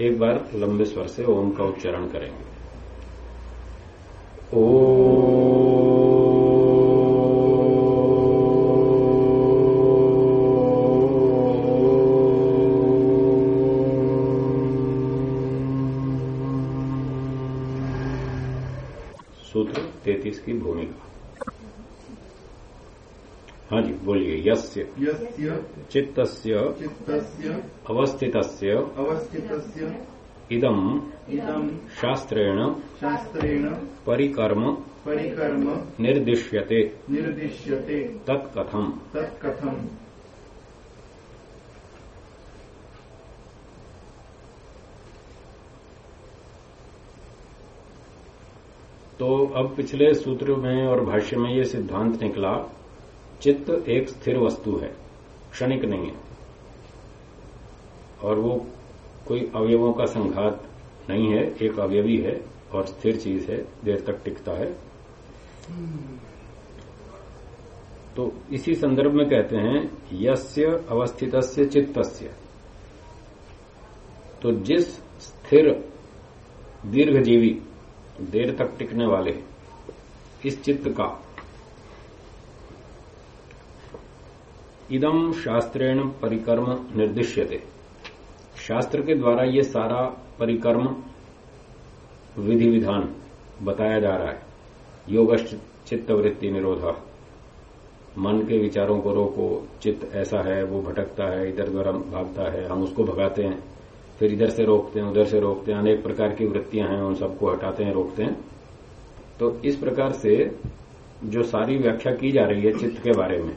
एक बार लंबे स्वर से ओम का उच्चारण करेंगे। ओ सूत्र तैतीस की भूमिका। हाँ जी बोलिए यस्य यस्य चित्तस्य चित्तस्य अवस्थितस्य अवस्थितस्य इदम् इदं शास्त्रेण शास्त्रेण परिकर्म परिकर्म निर्दिश्यते। निर्दिश्यते। तत्कथम। तत्कथम्। तो अब पिछले सूत्र में और भाष्य में ये सिद्धांत निकला चित्त एक स्थिर वस्तु है, क्षणिक नहीं है। और वो कोई अवयवों का संघात नहीं है, एक अवयवी है और स्थिर चीज़ है, देर तक टिकता है। तो इसी संदर्भ में कहते हैं, यस्य अवस्थित चित्तस्य। तो जिस स्थिर दीर्घजीवी देर तक टिकने वाले, इस चित्त का इदम शास्त्रेण परिकर्म निर्दिश्यते। शास्त्र के द्वारा ये सारा परिकर्म विधि विधान बताया जा रहा है। योग चित्त वृत्ति निरोध। मन के विचारों को रोको, चित्त ऐसा है, वो भटकता है, इधर उधर भागता है, हम उसको भगाते हैं, फिर इधर से रोकते हैं, उधर से रोकते हैं, अनेक प्रकार की वृत्तियाँ हैं, उन सबको हटाते हैं, रोकते हैं। तो इस प्रकार से जो सारी व्याख्या की जा रही है चित्त के बारे में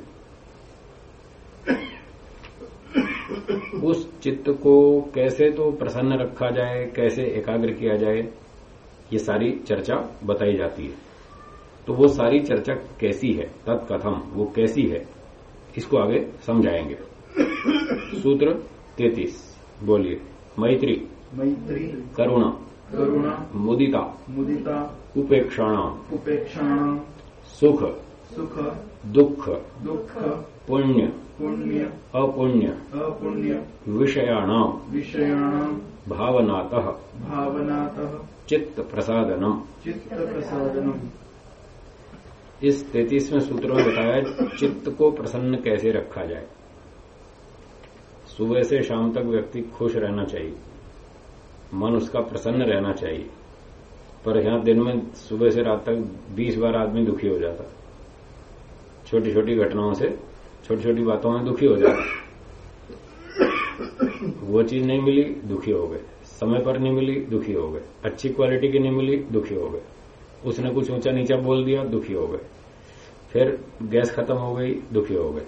उस चित्त को कैसे तो प्रसन्न रखा जाए कैसे एकाग्र किया जाए ये सारी चर्चा बताई जाती है। तो वो सारी चर्चा कैसी है? तत्कथम वो कैसी है? इसको आगे समझाएँगे। सूत्र तैतीस बोलिए। मैत्री। मैत्री। करुणा। करुणा। मुदिता। मुदिता। उपेक्षाण उपेक्षाण सुख। सुख। दुख। दुःख। पुण्य। पुण्य। अपुण्य। अपुण्य। विषयाणाम विषयाणां। भावनातः। भावनातः। चित्त प्रसादनम चित्तप्रसादनम् इस तैतीसवें सूत्र में बताया चित्त को प्रसन्न कैसे रखा जाए? सुबह से शाम तक व्यक्ति खुश रहना चाहिए। मन उसका प्रसन्न रहना चाहिए। पर यहाँ दिन में सुबह से रात तक बीस बार आदमी दुखी हो जाता। छोटी छोटी घटनाओं से छोटी छोटी बातों में दुखी हो जाता वो चीज़ नहीं मिली दुखी हो गए समय पर नहीं मिली दुखी हो गए अच्छी क्वालिटी की नहीं मिली दुखी हो गए उसने कुछ ऊँचा नीचा बोल दिया दुखी हो गए फिर गैस खत्म हो गई दुखी हो गए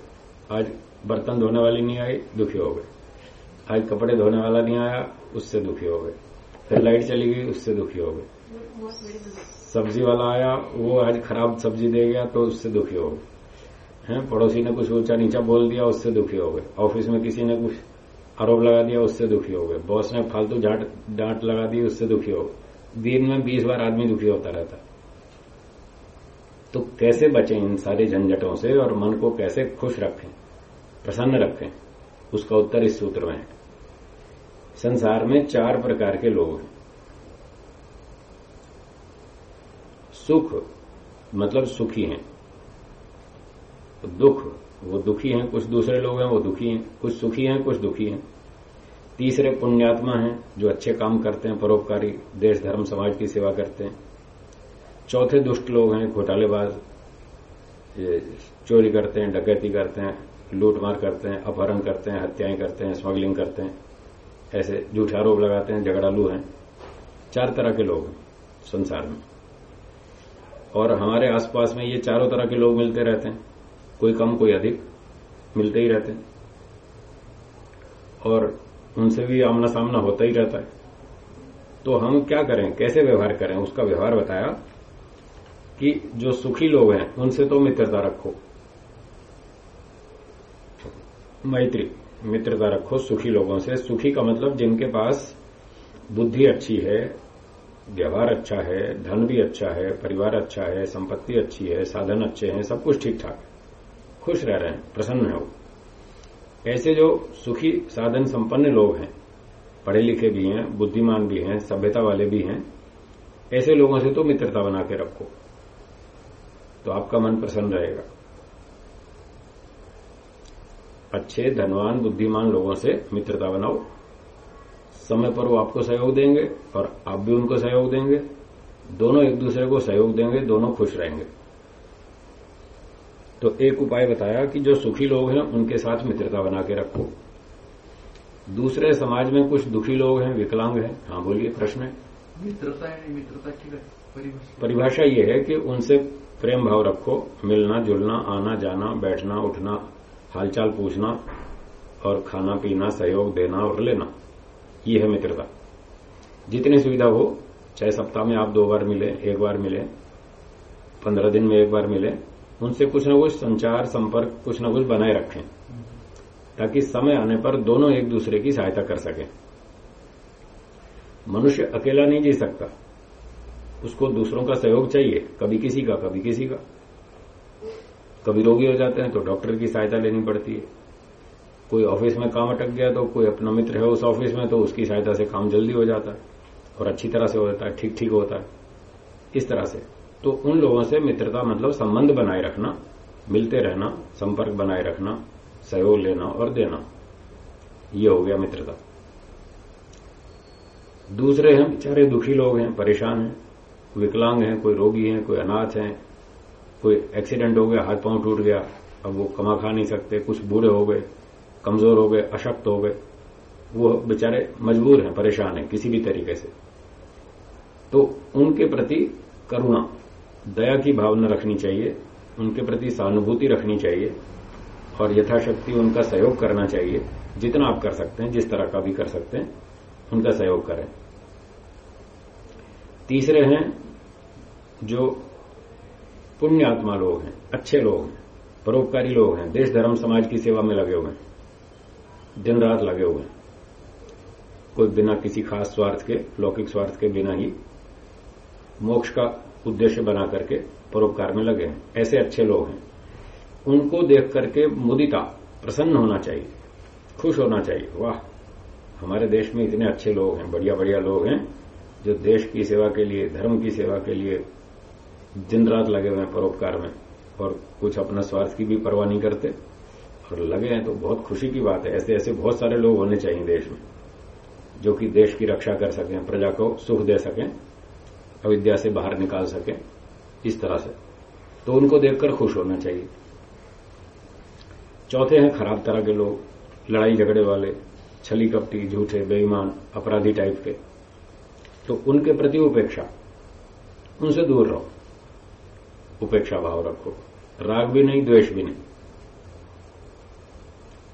आज बर्तन धोने वाली नहीं आई दुखी हो गए आज कपड़े धोने वाला नहीं आया उससे दुखी हो गए फिर लाइट चली गई उससे दुखी हो गए सब्ज़ी वाला आया वो आज खराब सब्ज़ी दे गया तो उससे दुखी हो गए हैं, पड़ोसी ने कुछ ऊँचा नीचा बोल दिया, उससे दुखी हो गए। ऑफ़िस में किसी ने कुछ आरोप लगा दिया, उससे दुखी हो गए। बॉस ने फालतू डांट डांट लगा दी, उससे दुखी हो गए। दिन में बीस बार आदमी दुखी होता रहता। तो कैसे बचें इन सारे झंझटों से और मन को कैसे खुश रखें, प्रसन्न रखें? उसका उत्तर इस सूत्र में है। संसार में चार प्रकार के लोग हैं। सुख मतलब सुखी हैं। दुख, वो दुखी हैं, कुछ दूसरे लोग हैं, वो दुखी हैं, कुछ सुखी हैं, कुछ दुखी हैं। तीसरे पुण्यात्मा हैं, जो अच्छे काम करते हैं, परोपकारी, देश, धर्म, समाज की सेवा करते हैं। चौथे दुष्ट लोग हैं, घोटालेबाज चोरी करते हैं, डकैती करते हैं, लूटमार करते हैं, अपहरण करते हैं, हत्याएँ करते हैं, स्मगलिंग करते हैं। ऐसे झूठे आरोप लगाते हैं, झगड़ालू हैं। चार तरह के लोग हैं संसार में। और हमारे आसपास में ये चारों तरह के लोग मिलते रहते हैं। कोई कम, कोई अधिक, मिलते ही रहते हैं। और उनसे भी आमना सामना होता ही रहता है। तो हम क्या करें? कैसे व्यवहार करें? उसका व्यवहार बताया कि जो सुखी लोग हैं, उनसे तो मित्रता रखो। मैत्री, मित्रता रखो सुखी लोगों से। सुखी का मतलब जिनके पास बुद्धि अच्छी है, व्यवहार अच्छा है, धन भी अच्छा है, परिवार अच्छा है, संपत्ति अच्छी है, साधन अच्छे हैं, सब कुछ ठीक ठाक है खुश रह रहे हैं, प्रसन्न है वो ऐसे जो सुखी, साधन संपन्न लोग हैं पढ़े लिखे भी हैं, बुद्धिमान भी हैं, सभ्यता वाले भी हैं, ऐसे लोगों से तो मित्रता बना के रखो तो आपका मन प्रसन्न रहेगा। अच्छे, धनवान, बुद्धिमान लोगों से मित्रता बनाओ। समय पर वो आपको सहयोग देंगे और आप भी उनको सहयोग देंगे। दोनों एक दूसरे को सहयोग देंगे, दोनों खुश रहेंगे। तो एक उपाय बताया कि जो सुखी लोग हैं उनके साथ मित्रता बना के रखो। दूसरे समाज में कुछ दुखी लोग हैं विकलांग हैं। हाँ बोलिए प्रश्न है। मित्रता है मित्रता की परिभाषा। परिभाषा ये है कि उनसे प्रेम भाव रखो। मिलना जुलना आना जाना बैठना उठना हालचाल पूछना और खाना पीना सहयोग देना और लेना। ये है मित्रता। जितनी सुविधा हो चाहे सप्ताह में आप दो बार मिले एक बार मिले पंद्रह दिन में एक बार मिले उनसे कुछ न कुछ संचार, संपर्क, कुछ न कुछ बनाए रखें, ताकि समय आने पर दोनों एक दूसरे की सहायता कर सकें। मनुष्य अकेला नहीं जी सकता। उसको दूसरों का सहयोग चाहिए, कभी किसी का, कभी किसी का। कभी रोगी हो जाते हैं तो डॉक्टर की सहायता लेनी पड़ती है। कोई ऑफ़िस में काम अटक गया तो कोई अपना मित्र है उस ऑफ़िस में तो उसकी सहायता से काम जल्दी हो जाता है और अच्छी तरह से हो जाता है ठीक ठीक होता है। इस तरह से। तो उन लोगों से मित्रता मतलब संबंध बनाए रखना, मिलते रहना, संपर्क बनाए रखना, सहयोग लेना और देना, ये हो गया मित्रता। दूसरे हैं, बेचारे दुखी लोग हैं, परेशान हैं, विकलांग हैं, कोई रोगी हैं, कोई अनाथ हैं, कोई एक्सीडेंट हो गया, हाथ पाँव टूट गया, अब वो कमा खा नहीं सकते, कुछ बूढ़े हो गए, कमज़ोर हो गए, अशक्त हो गए, वो बेचारे मजबूर हैं, परेशान हैं, किसी भी तरीके से। तो उनके प्रति करुणा दया की भावना रखनी चाहिए, उनके प्रति सहानुभूति रखनी चाहिए और यथाशक्ति उनका सहयोग करना चाहिए, जितना आप कर सकते हैं, जिस तरह का भी कर सकते हैं, उनका सहयोग करें। तीसरे हैं जो पुण्य आत्मा लोग हैं, अच्छे लोग हैं, परोपकारी लोग हैं, देश, धर्म, समाज की सेवा में लगे हुए हैं, दिन रात लगे हुए हैं। कोई बिना किसी खास स्वार्थ के, लौकिक स्वार्थ के बिना ही मोक्ष का उद्देश्य बना करके परोपकार में लगे हैं। ऐसे अच्छे लोग हैं। उनको देख करके मुदिता प्रसन्न होना चाहिए, खुश होना चाहिए। वाह, हमारे देश में इतने अच्छे लोग हैं बढ़िया बढ़िया लोग हैं, जो देश की सेवा के लिए, धर्म की सेवा के लिए दिन रात लगे हुए हैं परोपकार में, और कुछ अपना स्वार्थ की भी परवाह नहीं करते, और लगे हैं तो बहुत खुशी की बात है। ऐसे ऐसे बहुत सारे लोग होने चाहिए देश में, जो कि देश की रक्षा कर सकें, प्रजा को सुख दे सकें। अविद्या से बाहर निकाल सके, इस तरह से। तो उनको देखकर खुश होना चाहिए। चौथे हैं खराब तरह के लोग, लड़ाई झगड़े वाले, छली कपटी, झूठे, बेईमान, अपराधी टाइप के। तो उनके प्रति उपेक्षा, उनसे दूर रहो। उपेक्षा भाव रखो। राग भी नहीं, द्वेष भी नहीं।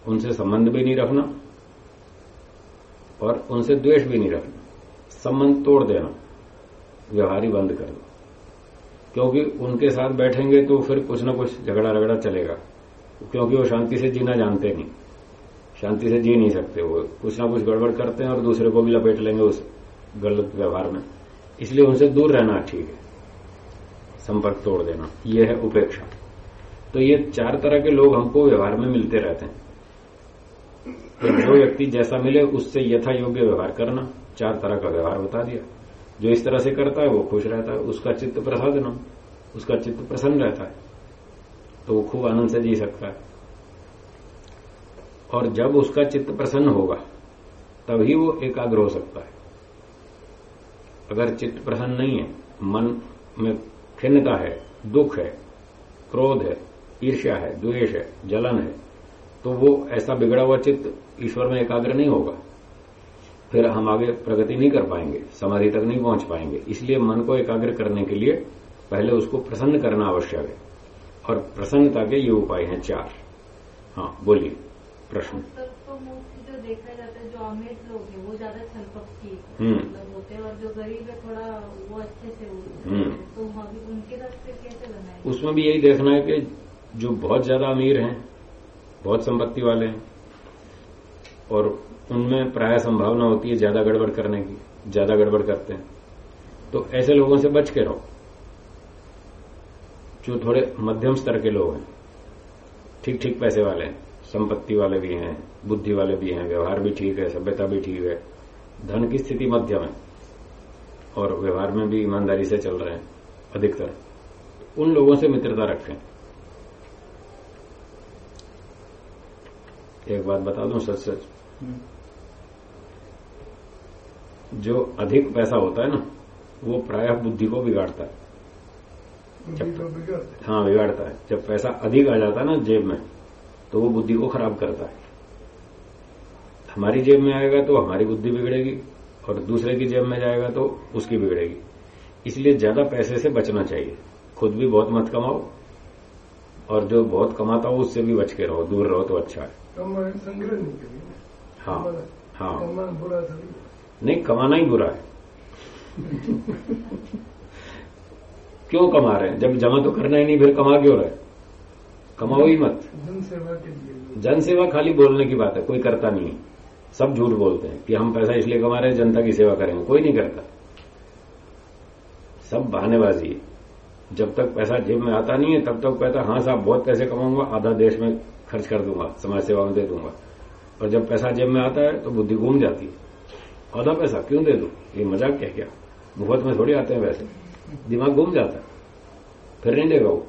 उनसे संबंध भी नहीं रखना और उनसे द्वेष भी नहीं रखना। संबंध तोड़ देना। व्यवहार ही बंद कर दो। क्योंकि उनके साथ बैठेंगे तो फिर कुछ ना कुछ झगड़ा रगड़ा चलेगा। क्योंकि वो शांति से जीना जानते नहीं। शांति से जी नहीं सकते वो। कुछ ना कुछ गड़बड़ करते हैं और दूसरे को भी लपेट लेंगे उस गलत व्यवहार में। इसलिए उनसे दूर रहना ठीक है। संपर्क तोड़ देना। यह है उपेक्षा। तो ये चार तरह के लोग हमको व्यवहार में मिलते रहते हैं। तो जो व्यक्ति जैसा मिले, उससे यथा योग्य व्यवहार करना। चार तरह का व्यवहार बता दिया। जो इस तरह से करता है, वो खुश रहता है, उसका चित्त प्रसादन उसका चित्त प्रसन्न रहता है तो वो खूब आनंद से जी सकता है। और जब उसका चित्त प्रसन्न होगा, तभी वो एकाग्र हो सकता है। अगर चित्त प्रसन्न नहीं है, मन में खिन्नता है, दुख है, क्रोध है, ईर्ष्या है, द्वेष है, जलन है तो वो ऐसा बिगड़ा हुआ चित्त ईश्वर में एकाग्र नहीं होगा। फिर हम आगे प्रगति नहीं कर पाएँगे समाधि तक नहीं पहुँच पाएँगे। इसलिए मन को एकाग्र करने के लिए पहले उसको प्रसन्न करना आवश्यक है। और प्रसन्नता के ये उपाय हैं चार। हाँ बोलिए। प्रश्न। जो देखा जाता है जो अमीर लोग हैं वो ज़्यादा हम्म। मतलब होते हैं और जो गरीब है थोड़ा वो अच्छे से हम्म। तो उनके रास्ते कैसे बनाए? उसमें भी यही देखना है कि जो बहुत ज़्यादा अमीर हैं बहुत संपत्ति वाले हैं और उनमें प्राय संभावना होती है ज़्यादा गड़बड़ करने की, ज़्यादा गड़बड़ करते हैं। तो ऐसे लोगों से बच के रहो, जो थोड़े मध्यम स्तर के लोग हैं। ठीक ठीक पैसे वाले हैं, संपत्ति वाले भी हैं, बुद्धि वाले भी हैं, व्यवहार भी ठीक है, सभ्यता भी ठीक है, धन की स्थिति मध्यम है, और व्यवहार में भी ईमानदारी से चल रहे हैं, अधिकतर। उन लोगों से मित्रता रखें। एक बात बता दूँ, सच सच। जो अधिक पैसा होता है ना वो प्रायः बुद्धि को बिगाड़ता है। को बिगड़ते हाँ। बिगाड़ता है। जब पैसा अधिक आ जाता है ना जेब में तो वो बुद्धि को खराब करता है। हमारी जेब में आएगा तो हमारी बुद्धि बिगड़ेगी और दूसरे की जेब में जाएगा तो उसकी बिगड़ेगी। इसलिए ज़्यादा पैसे से बचना चाहिए। खुद भी बहुत मत कमाओ और जो बहुत कमाता हो उससे भी बच के रहो दूर रहो तो अच्छा है। कमाए संग्रह नहीं करिए। हाँ हाँ। कमाना बुरा नहीं कमाना ही बुरा है। क्यों कमा रहे हैं? जब जमा तो करना ही नहीं फिर कमा क्यों रहे? कमाओ ही मत। जन सेवा के लिए। जन सेवा खाली बोलने की बात है कोई करता नहीं सब झूठ बोलते हैं कि हम पैसा इसलिए कमा रहे हैं जनता की सेवा करेंगे। कोई नहीं करता। सब बहानेबाजी है। जब तक पैसा जेब में आता नहीं है तब तक कहता हाँ साहब बहुत पैसे कमाऊँगा आधा देश में खर्च कर दूँगा समाज सेवा में दे दूँगा। और जब पैसा जेब में आता है तो बुद्धि घूम जाती है। आधा पैसा, क्यों दे दू? ये मज़ाक क्या क्या? मुफ़्त में थोड़ी आते हैं पैसे। दिमाग घूम जाता है। फिर नहीं देगा वो।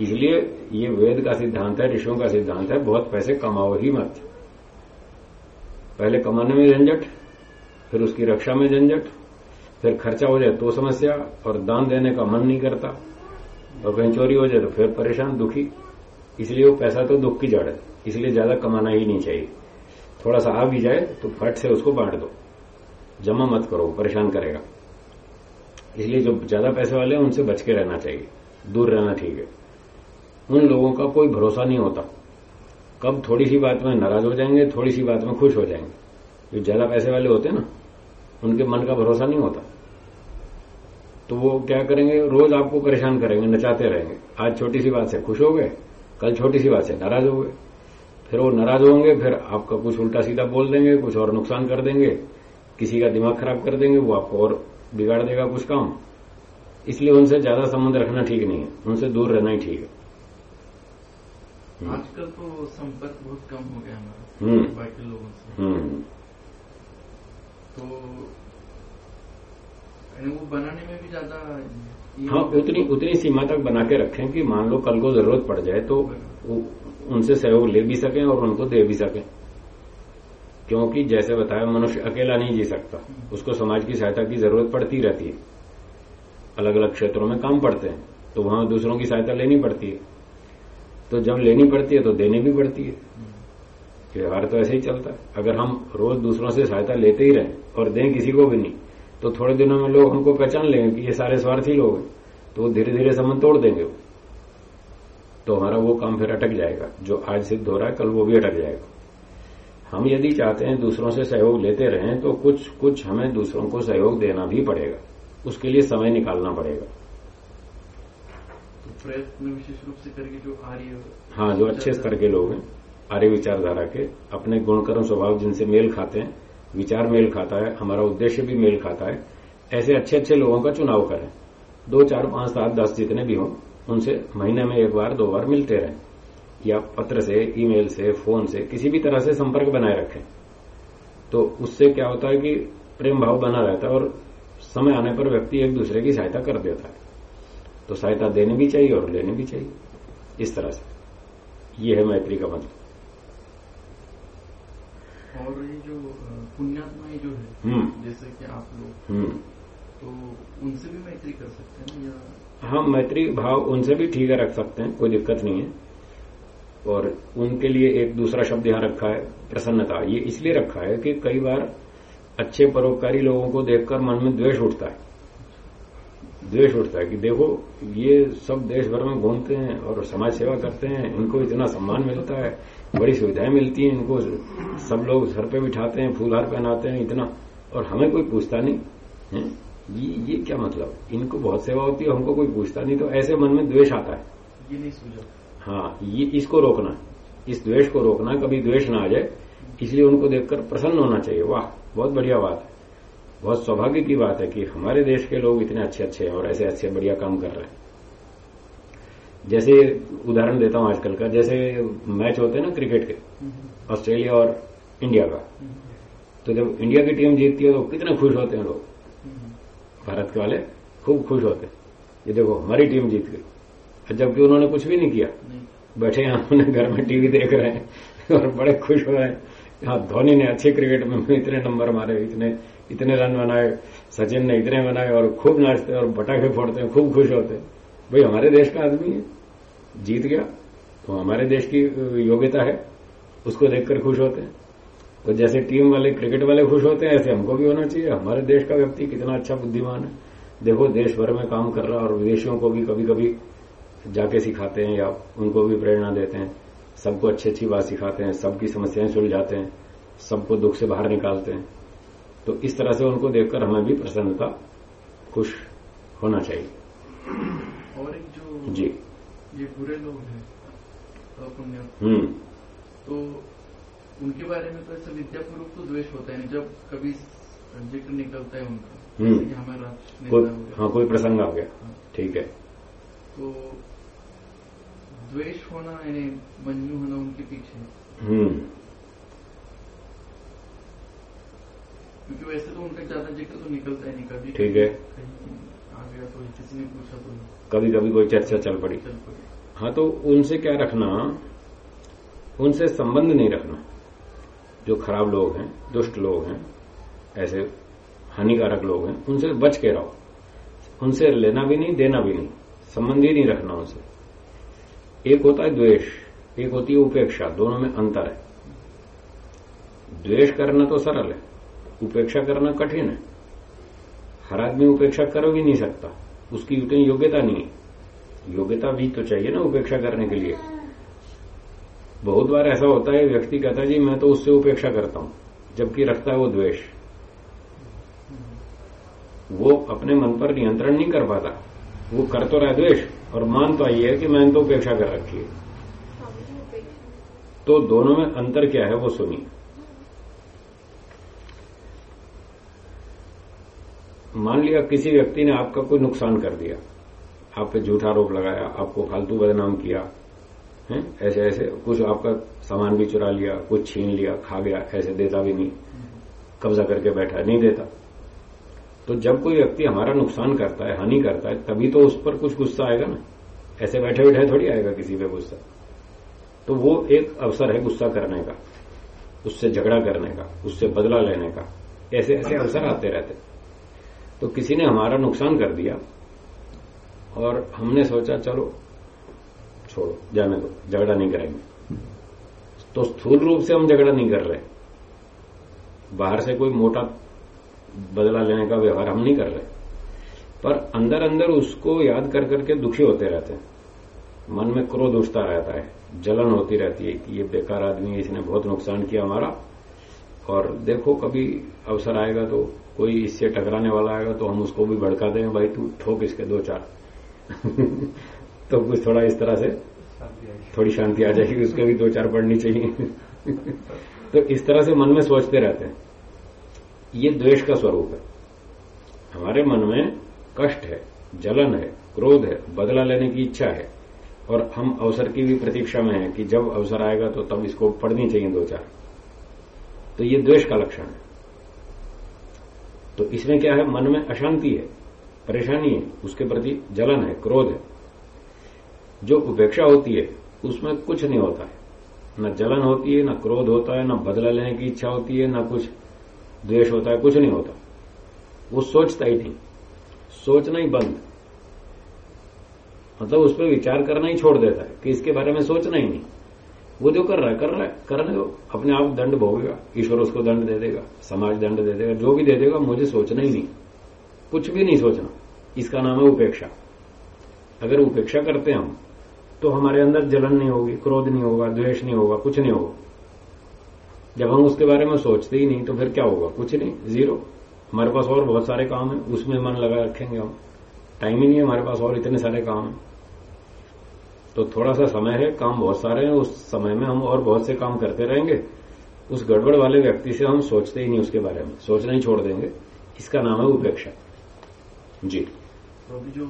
इसलिए ये वेद का सिद्धांत है, ऋषियों का सिद्धांत है, बहुत पैसे कमाओ ही मत। पहले कमाने में झंझट, फिर उसकी रक्षा में झंझट, फिर खर्चा हो जाए तो समस्या, और दान देने का मन नहीं करता, और कहीं चोरी हो जाए तो फिर परेशान, दुखी। इसलिए वो पैसा तो दुख की जड़ है, इसलिए ज़्यादा कमाना ही नहीं चाहिए। थोड़ा सा आ भी जाए तो फट से उसको बांट दो। जमा मत करो, परेशान करेगा। इसलिए जो ज़्यादा पैसे वाले हैं, उनसे बच के रहना चाहिए, दूर रहना ठीक है। उन लोगों का कोई भरोसा नहीं होता। कब थोड़ी सी बात में नाराज़ हो जाएँगे, थोड़ी सी बात में खुश हो जाएँगे। जो ज़्यादा पैसे वाले होते हैं ना, उनके मन का भरोसा नहीं होता। तो वो क्या करेंगे? रोज आपको परेशान करेंगे, नचाते रहेंगे। आज छोटी सी बात से खुश हो गए कल छोटी सी बात से नाराज़ हो गए। फिर वो नाराज़ होंगे फिर आपका कुछ उल्टा सीधा बोल देंगे कुछ और नुकसान कर देंगे किसी का दिमाग खराब कर देंगे वो आपको और बिगाड़ देगा कुछ काम। इसलिए उनसे ज़्यादा संबंध रखना ठीक नहीं है उनसे दूर रहना ही ठीक है। हम्म। आजकल तो संपर्क बहुत कम हो गया हम्म। हमारा बाकी लोगों से। हम्म। तो वो बनाने में भी ज़्यादा हाँ उतनी उतनी सीमा तक बना के रखें कि मान लो कल को ज़रूरत पड़ जाए तो उनसे सहयोग ले भी सकें और उनको दे भी सकें। क्योंकि जैसे बताया, मनुष्य अकेला नहीं जी सकता। उसको समाज की सहायता की ज़रूरत पड़ती रहती है। अलग अलग क्षेत्रों में काम पड़ते हैं तो वहाँ दूसरों की सहायता लेनी पड़ती है। तो जब लेनी पड़ती है तो देनी भी पड़ती है। व्यवहार तो ऐसे ही चलता है। अगर हम रोज दूसरों से सहायता लेते ही रहें और दें किसी को भी नहीं तो थोड़े दिनों में लोग हमको पहचान लेंगे कि ये सारे स्वार्थी लोग हैं। तो वो धीरे धीरे संबंध तोड़ देंगे। तो हमारा वो काम फिर अटक जाएगा। जो आज सिद्ध हो रहा है कल वो भी अटक जाएगा। हम यदि चाहते हैं दूसरों से सहयोग लेते रहें तो कुछ कुछ हमें दूसरों को सहयोग देना भी पड़ेगा। उसके लिए समय निकालना पड़ेगा। तो प्रयत्न विशेष रूप से करके जो आर्य हाँ जो अच्छे स्तर के लोग हैं आर्य विचारधारा के अपने गुणकर्म स्वभाव जिनसे मेल खाते हैं विचार मेल खाता है, हमारा उद्देश्य भी मेल खाता है। ऐसे अच्छे अच्छे लोगों का चुनाव करें। दो, चार, पाँच, सात, दस जितने भी हों, उनसे महीने में एक बार, दो बार मिलते रहें। या पत्र से, ईमेल से, फ़ोन से, किसी भी तरह से संपर्क बनाए रखें। तो उससे क्या होता है कि प्रेम भाव बना रहता है और समय आने पर व्यक्ति एक दूसरे की सहायता कर देता है। तो सहायता देनी भी चाहिए और लेनी भी चाहिए। इस तरह से। ये है मैत्री का मतलब और ये जो पुण्यात्माएँ जो है हम्म। जैसे कि आप लोग हम्म। तो उनसे भी मैत्री कर सकते हैं या? हाँ मैत्री भाव उनसे भी ठीक है रख सकते हैं कोई दिक्कत नहीं है। और उनके लिए एक दूसरा शब्द यहाँ रखा है प्रसन्नता। ये इसलिए रखा है कि कई बार अच्छे परोपकारी लोगों को देखकर मन में द्वेष उठता है। द्वेष उठता है कि देखो ये सब देश भर में घूमते हैं और समाज सेवा करते हैं इनको इतना सम्मान मिलता है। बड़ी सुविधाएँ मिलती हैं इनको। सब लोग सर पे बिठाते हैं फूलहार पहनाते हैं इतना। और हमें कोई पूछता नहीं है? ये ये क्या मतलब? इनको बहुत सेवा होती है हमको कोई पूछता नहीं तो ऐसे मन में द्वेष आता है। ये नहीं सूझा। हाँ ये इसको रोकना इस द्वेष को रोकना कभी द्वेष ना आ जाए इसलिए उनको देखकर प्रसन्न होना चाहिए। वाह बहुत बढ़िया बात है। बहुत सौभाग्य की बात है कि हमारे देश के लोग इतने अच्छे अच्छे हैं और ऐसे अच्छे बढ़िया काम कर रहे हैं। जैसे उदाहरण देता हूँ आजकल का जैसे मैच होते हैं ना क्रिकेट के ऑस्ट्रेलिया और इंडिया का। तो जब इंडिया की टीम जीतती है तो कितने खुश होते हैं लोग। हम्म, भारत के वाले खूब खुश होते हैं। ये देखो हमारी टीम जीत गई। और जबकि उन्होंने कुछ भी नहीं किया नहीं। बैठे हैं अपने घर में टीवी देख रहे हैं और बड़े खुश हो रहे हैं। हाँ धोनी ने अच्छे क्रिकेट में इतने नंबर मारे इतने इतने रन बनाए सचिन ने इतने बनाए और खूब नाचते हैं और पटाखे फोड़ते हैं खूब खुश होते हैं। भाई, हमारे देश का आदमी है, जीत गया तो हमारे देश की योग्यता है, उसको देखकर खुश होते हैं। तो जैसे टीम वाले, क्रिकेट वाले खुश होते हैं, ऐसे हमको भी होना चाहिए। हमारे देश का व्यक्ति कितना अच्छा बुद्धिमान है। देखो देश भर में काम कर रहा और विदेशियों को भी कभी कभी जाके सिखाते हैं या उनको भी प्रेरणा देते हैं। सबको अच्छी अच्छी बात सिखाते हैं, सबकी समस्याएँ सुलझाते हैं, सबको दुख से बाहर निकालते हैं। तो इस तरह से उनको देखकर हमें भी प्रसन्नता, खुश होना चाहिए। और एक जो जी। ये बुरे लोग हैं हम्म। तो उनके बारे में तो ऐसा विद्यापूर्वक तो द्वेष होता है नहीं जब कभी ज़िक्र निकलता है उनका हम्म। हमारा कोई हाँ कोई प्रसंग आ गया। हाँ। ठीक है। तो द्वेष होना यानी मंजू होना उनके पीछे। हम्म। क्योंकि वैसे तो उनका ज़्यादा ज़िक्र तो निकलता है नहीं कभी ठीक है। कहीं आ गया तो किसी ने पूछा तो कभी कभी कोई चर्चा चल पड़ी। हाँ तो उनसे क्या रखना? उनसे संबंध नहीं रखना। जो खराब लोग हैं दुष्ट लोग हैं ऐसे हानिकारक लोग हैं उनसे बच के रहो। उनसे लेना भी नहीं देना भी नहीं। संबंध ही नहीं रखना उनसे। एक होता है द्वेष एक होती है उपेक्षा दोनों में अंतर है। द्वेष करना तो सरल है उपेक्षा करना कठिन है। हर आदमी उपेक्षा कर भी नहीं सकता। उसकी उतनी योग्यता नहीं है। योग्यता भी तो चाहिए ना उपेक्षा करने के लिए। बहुत बार ऐसा होता है व्यक्ति कहता है जी मैं तो उससे उपेक्षा करता हूँ। जबकि रखता है वो द्वेष। वो अपने मन पर नियंत्रण नहीं कर पाता। वो कर तो रहा द्वेष और मान तो आई है कि मैंने तो उपेक्षा कर रखी है। तो दोनों में अंतर क्या है वो सुनिए। मान लिया किसी व्यक्ति ने आपका कोई नुकसान कर दिया, आप पे झूठा आरोप लगाया, आपको फालतू बदनाम किया, है? ऐसे ऐसे, कुछ आपका सामान भी चुरा लिया, कुछ छीन लिया, खा गया, ऐसे देता भी नहीं, कब्जा करके बैठा, नहीं देता। तो जब कोई व्यक्ति हमारा नुकसान करता है, हानि करता है, तभी तो उस पर कुछ गुस्सा आएगा ना। ऐसे बैठे बैठे थोड़ी आएगा किसी पे गुस्सा। तो वो एक अवसर है गुस्सा करने का, उससे झगड़ा करने का, उससे बदला लेने का। ऐसे ऐसे अवसर आते रहते तो किसी ने हमारा नुकसान कर दिया और हमने सोचा, चलो, छोड़ो, जाने दो, झगड़ा नहीं करेंगे। तो स्थूल रूप से हम झगड़ा नहीं कर रहे। बाहर से कोई मोटा बदला लेने का व्यवहार हम नहीं कर रहे। पर अंदर अंदर उसको याद कर करके दुखी होते रहते हैं। मन में क्रोध उठता रहता है, जलन होती रहती है कि ये बेकार आदमी इसने बहुत नुकसान किया हमारा। और देखो, कभी अवसर आएगा तो कोई इससे टकराने वाला आएगा तो हम उसको भी भड़का देंगे भाई तू ठोक इसके दो चार। तो कुछ थोड़ा इस तरह से थोड़ी शांति आ जाएगी उसके भी दो चार पढ़नी चाहिए। तो इस तरह से मन में सोचते रहते हैं। ये द्वेष का स्वरूप है। हमारे मन में कष्ट है जलन है क्रोध है बदला लेने की इच्छा है। और हम अवसर की भी प्रतीक्षा में है कि जब अवसर आएगा तो तब इसको पढ़नी चाहिए दो चार। तो ये द्वेष का लक्षण है। तो इसमें क्या है? मन में अशांति है, परेशानी है, उसके प्रति जलन है, क्रोध है। जो उपेक्षा होती है, उसमें कुछ नहीं होता है। न जलन होती है, न क्रोध होता है, न बदला लेने की इच्छा होती है, न कुछ द्वेष होता है, कुछ नहीं होता। वो सोचता ही नहीं। सोचना ही बंद। मतलब उस पर विचार करना ही छोड़ देता है, कि इसके बारे में सोचना ही नहीं। वो जो कर रहा है, कर रहा है करने दो अपने आप दंड भोगेगा। ईश्वर उसको दंड दे देगा, समाज दंड दे देगा, जो भी दे देगा, मुझे सोचना ही नहीं। कुछ भी नहीं सोचना। इसका नाम है उपेक्षा। अगर उपेक्षा करते हैं हम तो हमारे अंदर जलन नहीं होगी, क्रोध नहीं होगा, द्वेष नहीं होगा, कुछ नहीं होगा। जब हम उसके बारे में सोचते ही नहीं तो फिर क्या होगा? कुछ नहीं, ज़ीरो। हमारे पास और बहुत सारे काम है, उसमें मन लगा रखेंगे हम। टाइम ही नहीं है, हमारे पास और इतने सारे काम है। तो थोड़ा सा समय है काम बहुत सारे हैं उस समय में हम और बहुत से काम करते रहेंगे। उस गड़बड़ वाले व्यक्ति से हम सोचते ही नहीं उसके बारे में सोचना ही छोड़ देंगे। इसका नाम है उपेक्षा। जी। तो अभी जो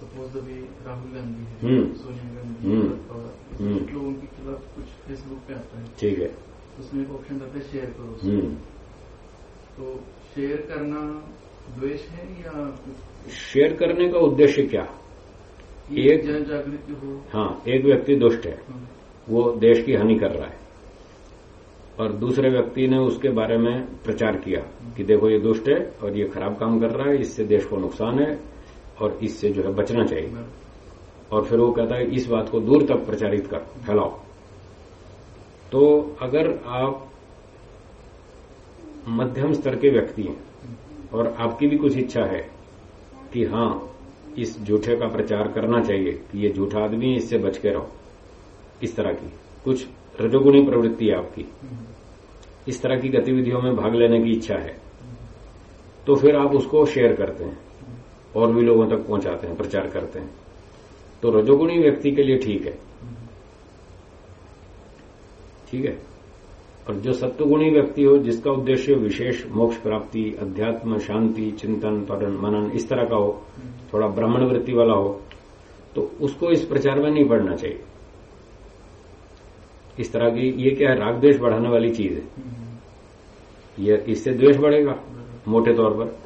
सपोज़ अभी राहुल गांधी है हम्म। सोनिया गांधी हम्म। पवार हम्म। लोगों के खिलाफ कुछ फेसबुक पे आता है ठीक है। उसमें एक ऑप्शन रहता है शेयर करो हम्म। तो शेयर करना द्वेष है या शेयर करने का उद्देश्य क्या? एक- जन जागृति हो। हाँ एक व्यक्ति दुष्ट है। हाँ, वो देश की हानि कर रहा है। और दूसरे व्यक्ति ने उसके बारे में प्रचार किया कि देखो ये दुष्ट है और ये खराब काम कर रहा है इससे देश को नुकसान है और इससे जो है बचना चाहिए। और फिर वो कहता है इस बात को दूर तक प्रचारित कर फैलाओ। तो अगर आप मध्यम स्तर के व्यक्ति हैं और आपकी भी कुछ इच्छा है कि हाँ इस झूठे का प्रचार करना चाहिए कि ये झूठा आदमी है, इससे बच के रहो। इस तरह की। कुछ रजोगुणी प्रवृत्ति आपकी। इस तरह की गतिविधियों में भाग लेने की इच्छा है। तो फिर आप उसको शेयर करते हैं। और भी लोगों तक पहुंचाते हैं, प्रचार करते हैं। तो रजोगुणी व्यक्ति के लिए ठीक है। ठीक है? और जो सत्वगुणी व्यक्ति हो, जिसका उद्देश्य विशेष मोक्ष प्राप्ति, अध्यात्म शांति, चिंतन, पठन, मनन, इस तरह का हो थोड़ा ब्राह्मण वृत्ति वाला हो तो उसको इस प्रचार में नहीं पड़ना चाहिए। इस तरह की ये क्या है राग द्वेष बढ़ाने वाली चीज़ है। हम्म, ये इससे द्वेष बढ़ेगा मोटे तौर पर।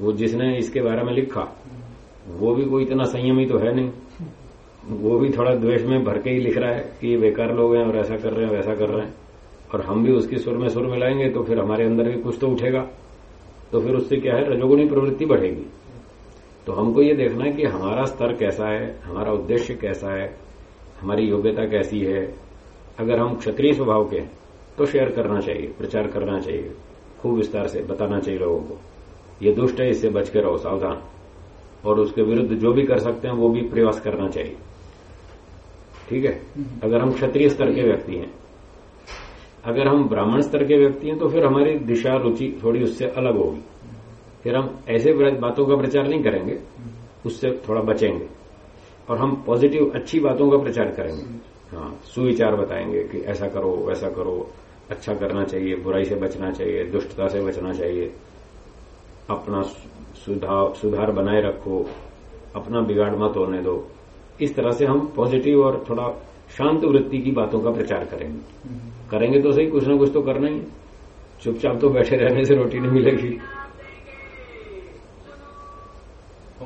वो जिसने इसके बारे में लिखा वो भी कोई इतना संयमी तो है नहीं। वो भी थोड़ा द्वेष में भर के ही लिख रहा है कि ये बेकार लोग हैं और ऐसा कर रहे हैं वैसा कर रहे हैं। और हम भी उसकी सुर में सुर मिलाएँगे तो फिर हमारे अंदर भी कुछ तो उठेगा। तो फिर उससे क्या है रजोगुणी प्रवृत्ति बढ़ेगी। तो हमको ये देखना है कि हमारा स्तर कैसा है, हमारा उद्देश्य कैसा है, हमारी योग्यता कैसी है। अगर हम क्षत्रिय स्वभाव के हैं तो शेयर करना चाहिए, प्रचार करना चाहिए, खूब विस्तार से बताना चाहिए लोगों को। ये दुष्ट है, इससे बच के रहो, सावधान। और उसके विरुद्ध जो भी कर सकते हैं, वो भी प्रयास करना चाहिए। ठीक है? अगर हम क्षत्रिय स्तर के व्यक्ति हैं, अगर हम ब्राह्मण स्तर के व्यक्ति हैं तो फिर हमारी दिशा रुचि थोड़ी उससे अलग होगी। फिर हम ऐसे बातों का प्रचार नहीं करेंगे, उससे थोड़ा बचेंगे। और हम पॉजिटिव, अच्छी बातों का प्रचार करेंगे। हाँ सुविचार बताएँगे कि ऐसा करो, वैसा करो अच्छा करना चाहिए, बुराई से बचना चाहिए, दुष्टता से बचना चाहिए। अपना सुधार सुधार बनाए रखो, अपना बिगाड़ मत होने दो। इस तरह से हम पॉजिटिव और थोड़ा शांत वृत्ति की बातों का प्रचार करेंगे। करेंगे तो सही, कुछ ना कुछ तो करना है। चुपचाप तो बैठे रहने से रोटी नहीं मिलेगी।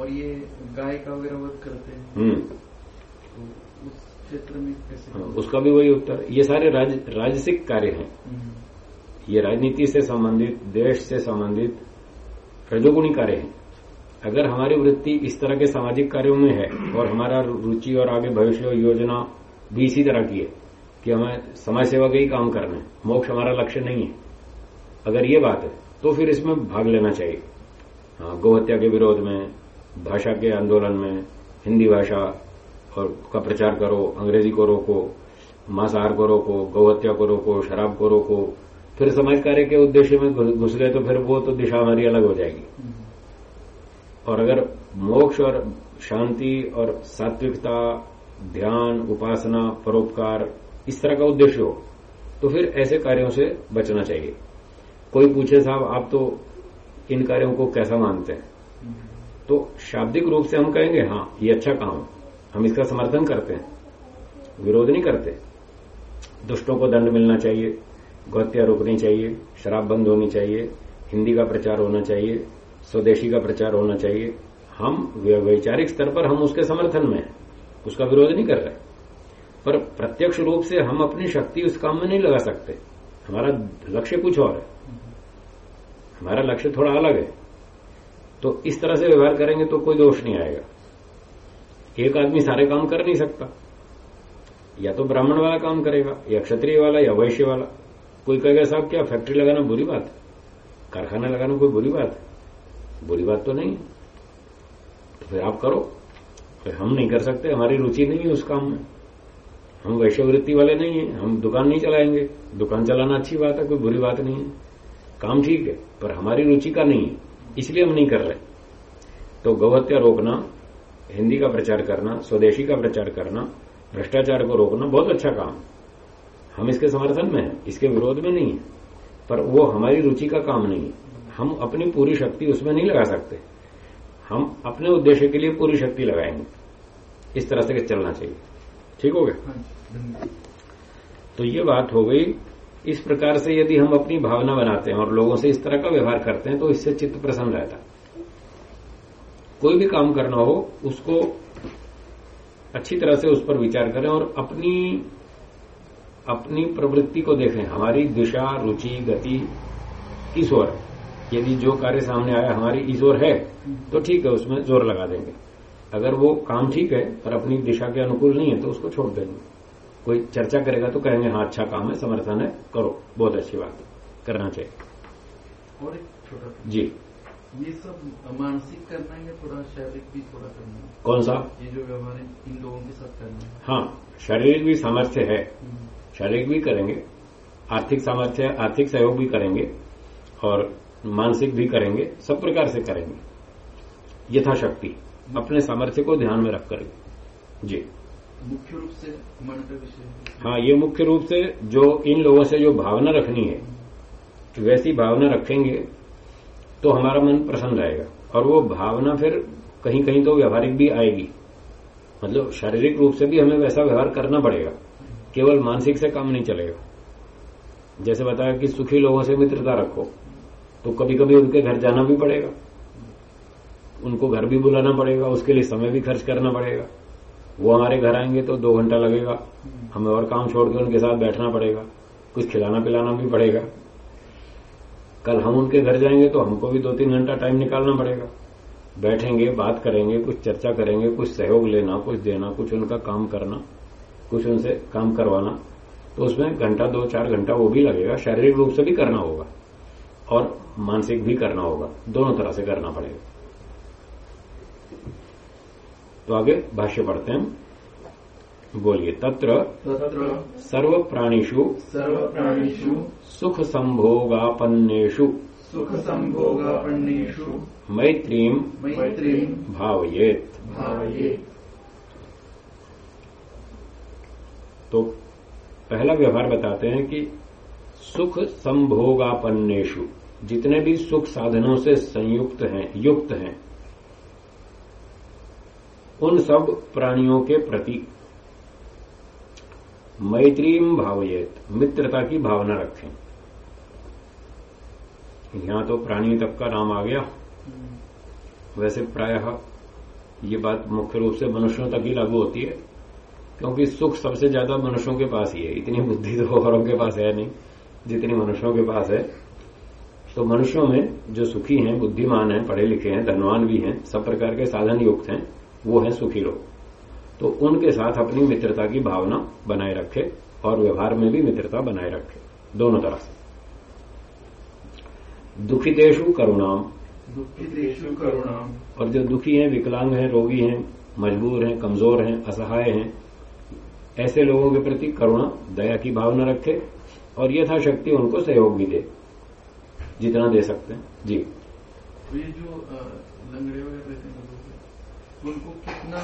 और ये गाय का वगैरह वध करते हैं। हम्म। तो उस क्षेत्र में कैसे हाँ, उसका भी वही उत्तर ये सारे राज, राजसिक कार्य हैं। हम्म, ये राजनीति से संबंधित देश से संबंधित रजोगुणी कार्य हैं। अगर हमारी वृत्ति इस तरह के सामाजिक कार्यों में है और हमारा रुचि और आगे भविष्य योजना भी इसी तरह की है कि हमें समाज सेवा का ही काम करना है मोक्ष हमारा लक्ष्य नहीं है। अगर ये बात है तो फिर इसमें भाग लेना चाहिए। हाँ गोहत्या के विरोध में भाषा के आंदोलन में हिंदी भाषा और का प्रचार करो, अंग्रेज़ी को रोको मांसाहार को रोको गौहत्या को रोको शराब को रोको फिर समाज कार्य के उद्देश्य में घुस गए तो फिर वो तो दिशा हमारी अलग हो जाएगी। और अगर मोक्ष और शांति और सात्विकता, ध्यान, उपासना, परोपकार इस तरह का उद्देश्य हो तो फिर ऐसे कार्यों से बचना चाहिए। कोई पूछे साहब, आप तो इन कार्यों को कैसा मानते हैं? तो शाब्दिक रूप से हम कहेंगे हाँ ये अच्छा काम हम इसका समर्थन करते हैं, विरोध नहीं करते। दुष्टों को दंड मिलना चाहिए गौहत्या रोकनी चाहिए, शराब बंद होनी चाहिए, हिंदी का प्रचार होना चाहिए, स्वदेशी का प्रचार होना चाहिए। हम वैचारिक स्तर पर हम उसके समर्थन में हैं, उसका विरोध नहीं कर रहे। पर प्रत्यक्ष रूप से हम अपनी शक्ति उस काम में नहीं लगा सकते। हमारा लक्ष्य कुछ और है। हमारा लक्ष्य थोड़ा अलग है। तो इस तरह से व्यवहार करेंगे तो कोई दोष नहीं आएगा। एक आदमी सारे काम कर नहीं सकता। या तो ब्राह्मण वाला काम करेगा, या क्षत्रिय वाला, या वैश्य वाला। कोई कहेगा, साहब, क्या फैक्ट्री लगाना बुरी बात है? कारखाना लगाना कोई बुरी बात है? बुरी बात तो नहीं। है तो फिर आप करो। फिर हम नहीं कर सकते, हमारी रुचि नहीं है उस काम में। हम वैश्य वृत्ति वाले नहीं है, हम दुकान नहीं चलाएँगे। दुकान चलाना अच्छी बात है, कोई बुरी बात नहीं है। काम ठीक है, पर हमारी रुचि का नहीं है। इसलिए हम नहीं कर रहे। तो गौहत्या रोकना हिंदी का प्रचार करना स्वदेशी का प्रचार करना भ्रष्टाचार को रोकना बहुत अच्छा काम। हम इसके समर्थन में है इसके विरोध में नहीं है। पर वो हमारी रुचि का काम नहीं है। हम अपनी पूरी शक्ति उसमें नहीं लगा सकते। हम अपने उद्देश्य के लिए पूरी शक्ति लगाएँगे। इस तरह से चलना चाहिए। ठीक हो गया? हाँ तो ये बात हो गई। इस प्रकार से यदि हम अपनी भावना बनाते हैं और लोगों से इस तरह का व्यवहार करते हैं तो इससे चित्त प्रसन्न रहता कोई भी काम करना हो, उसको अच्छी तरह से उस पर विचार करें और अपनी अपनी प्रवृत्ति को देखें। हमारी दिशा, रुचि, गति किस ओर यदि जो कार्य सामने आया हमारी इस ओर है तो ठीक है, उसमें ज़ोर लगा देंगे। अगर वो काम ठीक है, पर अपनी दिशा के अनुकूल नहीं है तो उसको छोड़ देंगे। कोई चर्चा करेगा तो कहेंगे हाँ अच्छा काम है समर्थन है करो बहुत अच्छी बात है करना चाहिए। और एक छोटा जी। ये सब मानसिक करना है थोड़ा शारीरिक भी थोड़ा करना है? कौन सा? ये जो व्यवहार है इन लोगों के साथ करना है। हाँ शारीरिक भी सामर्थ्य है। हम्म, शारीरिक भी करेंगे आर्थिक सामर्थ्य आर्थिक सहयोग भी करेंगे और मानसिक भी करेंगे सब प्रकार से करेंगे। यथाशक्ति अपने सामर्थ्य को ध्यान में रख करेंगे जी। मुख्य रूप से मन का विषय हाँ। ये मुख्य रूप से जो इन लोगों से जो भावना रखनी है वैसी भावना रखेंगे तो हमारा मन प्रसन्न रहेगा। और वो भावना फिर कहीं कहीं तो व्यवहारिक भी आएगी। मतलब शारीरिक रूप से भी हमें वैसा व्यवहार करना पड़ेगा। केवल मानसिक से काम नहीं चलेगा। जैसे बताया कि सुखी लोगों से मित्रता रखो तो कभी कभी उनके घर जाना भी पड़ेगा। उनको घर भी बुलाना पड़ेगा, उसके लिए समय भी खर्च करना पड़ेगा। वो हमारे घर आएँगे तो दो घंटा लगेगा। हमें और काम छोड़ के उनके साथ बैठना पड़ेगा। कुछ खिलाना पिलाना भी पड़ेगा। कल हम उनके घर जाएँगे तो हमको भी दो तीन घंटा टाइम निकालना पड़ेगा। बैठेंगे, बात करेंगे, कुछ चर्चा करेंगे, कुछ सहयोग लेना, कुछ देना, कुछ उनका काम करना, कुछ उनसे काम करवाना। तो उसमें घंटा, दो, चार घंटा वो भी लगेगा। शारीरिक रूप से भी करना होगा और मानसिक भी करना होगा। दोनों तरह से करना पड़ेगा। तो आगे भाष्य पढ़ते हैं। बोलिए तत्र तत्र सर्व प्राणिषु सर्व प्राणीषु सुख संभोगापन्नेषु सुख संभोगापन्नेषु मैत्रीम मैत्रीं भावयेत। भावये तो पहला व्यवहार बताते हैं कि सुख संभोगापन्नेषु जितने भी सुख साधनों से संयुक्त हैं युक्त हैं उन सब प्राणियों के प्रति मैत्रीम भावयेत, मित्रता की भावना रखें। यहाँ तो प्राणी तक का नाम आ गया। वैसे प्रायः ये बात मुख्य रूप से मनुष्यों तक ही लागू होती है, क्योंकि सुख सबसे ज़्यादा मनुष्यों के पास ही है। इतनी बुद्धि तो औरों के पास है नहीं, जितनी मनुष्यों के पास है। तो मनुष्यों में जो सुखी हैं, बुद्धिमान हैं, पढ़े लिखे हैं, धनवान भी हैं, सब प्रकार के साधन युक्त हैं। वो हैं सुखी लोग। तो उनके साथ अपनी मित्रता की भावना बनाए रखे और व्यवहार में भी मित्रता बनाए रखे दोनों तरह से। दुखितेशु करुणाम। दुःखितेषु करुणाम। और जो दुखी हैं विकलांग हैं रोगी हैं मजबूर हैं कमज़ोर हैं असहाय हैं ऐसे लोगों के प्रति करुणा दया की भावना रखे और यथाशक्ति उनको सहयोग भी दे जितना दे सकते हैं। जी। तो ये जो लंगड़े वगैरह उनको कितना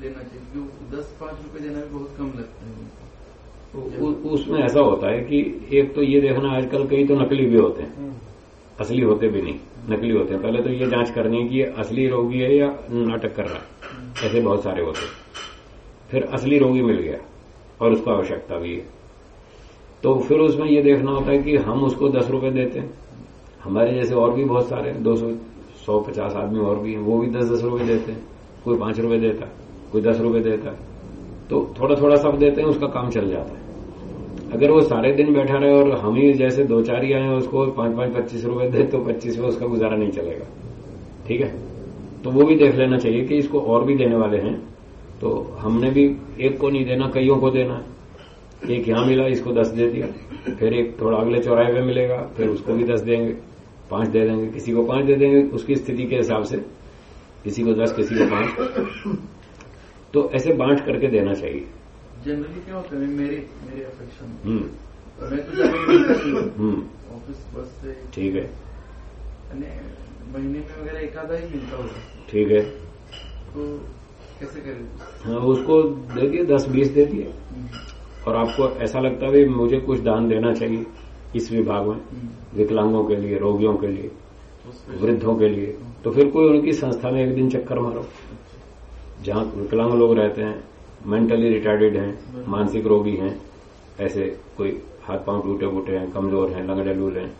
देना चाहिए? क्योंकि दस पाँच रुपए देना भी बहुत कम लगता है उनको। तो उसमें ऐसा होता है कि एक तो ये देखना आजकल कई तो नकली भी होते हैं। असली होते भी नहीं नकली होते हैं। पहले तो ये जाँच करनी है कि ये असली रोगी है या नाटक कर रहा है। ऐसे बहुत सारे होते हैं। फिर असली रोगी मिल गया और उसको आवश्यकता भी है। तो फिर उसमें ये देखना होता है कि हम उसको दस रुपए देते हैं। हमारे जैसे और भी बहुत सारे दो सौ सौ पचास आदमी और भी हैं वो भी दस दस रुपए देते हैं। कोई पाँच रुपए देता, कोई दस रुपए देता तो थोड़ा थोड़ा सब देते हैं, उसका काम चल जाता है। अगर वो सारे दिन बैठा रहे और हम ही जैसे दो चार ही आए उसको पाँच पाँच, पच्चीस रुपए दे तो पच्चीस में उसका गुजारा नहीं चलेगा। ठीक है? तो वो भी देख लेना चाहिए कि इसको और भी देने वाले हैं। तो हमने भी एक को नहीं देना, कईयों को देना। एक यहाँ मिला, इसको दस दे दिया। फिर एक थोड़ा अगले चौराहे पे मिलेगा, फिर उसको भी दस देंगे, पाँच दे देंगे, किसी को पाँच दे देंगे, उसकी स्थिति के हिसाब से किसी को दस किसी को पाँच। तो ऐसे बांट करके देना चाहिए। जनरली क्या होता है मेरे मेरे अफेक्शन हम्म। मैं तो नहीं हम्म। ऑफ़िस बस से। ठीक है। महीने में वगैरह एक आधा ही मिलता होगा। ठीक है। तो कैसे करें? हाँ उसको दे दिए दस बीस दे दिए। और आपको ऐसा लगता है मुझे कुछ दान देना चाहिए इस विभाग में विकलांगों के लिए रोगियों के लिए। वृद्धों के लिए। तो फिर कोई उनकी संस्था में एक दिन चक्कर मारो। जहाँ विकलांग लोग रहते हैं मेंटली रिटायर्डेड हैं, मानसिक रोगी हैं, ऐसे कोई हाथ पाँव टूटे फूटे हैं, कमज़ोर हैं, लंगड़े लूले हैं,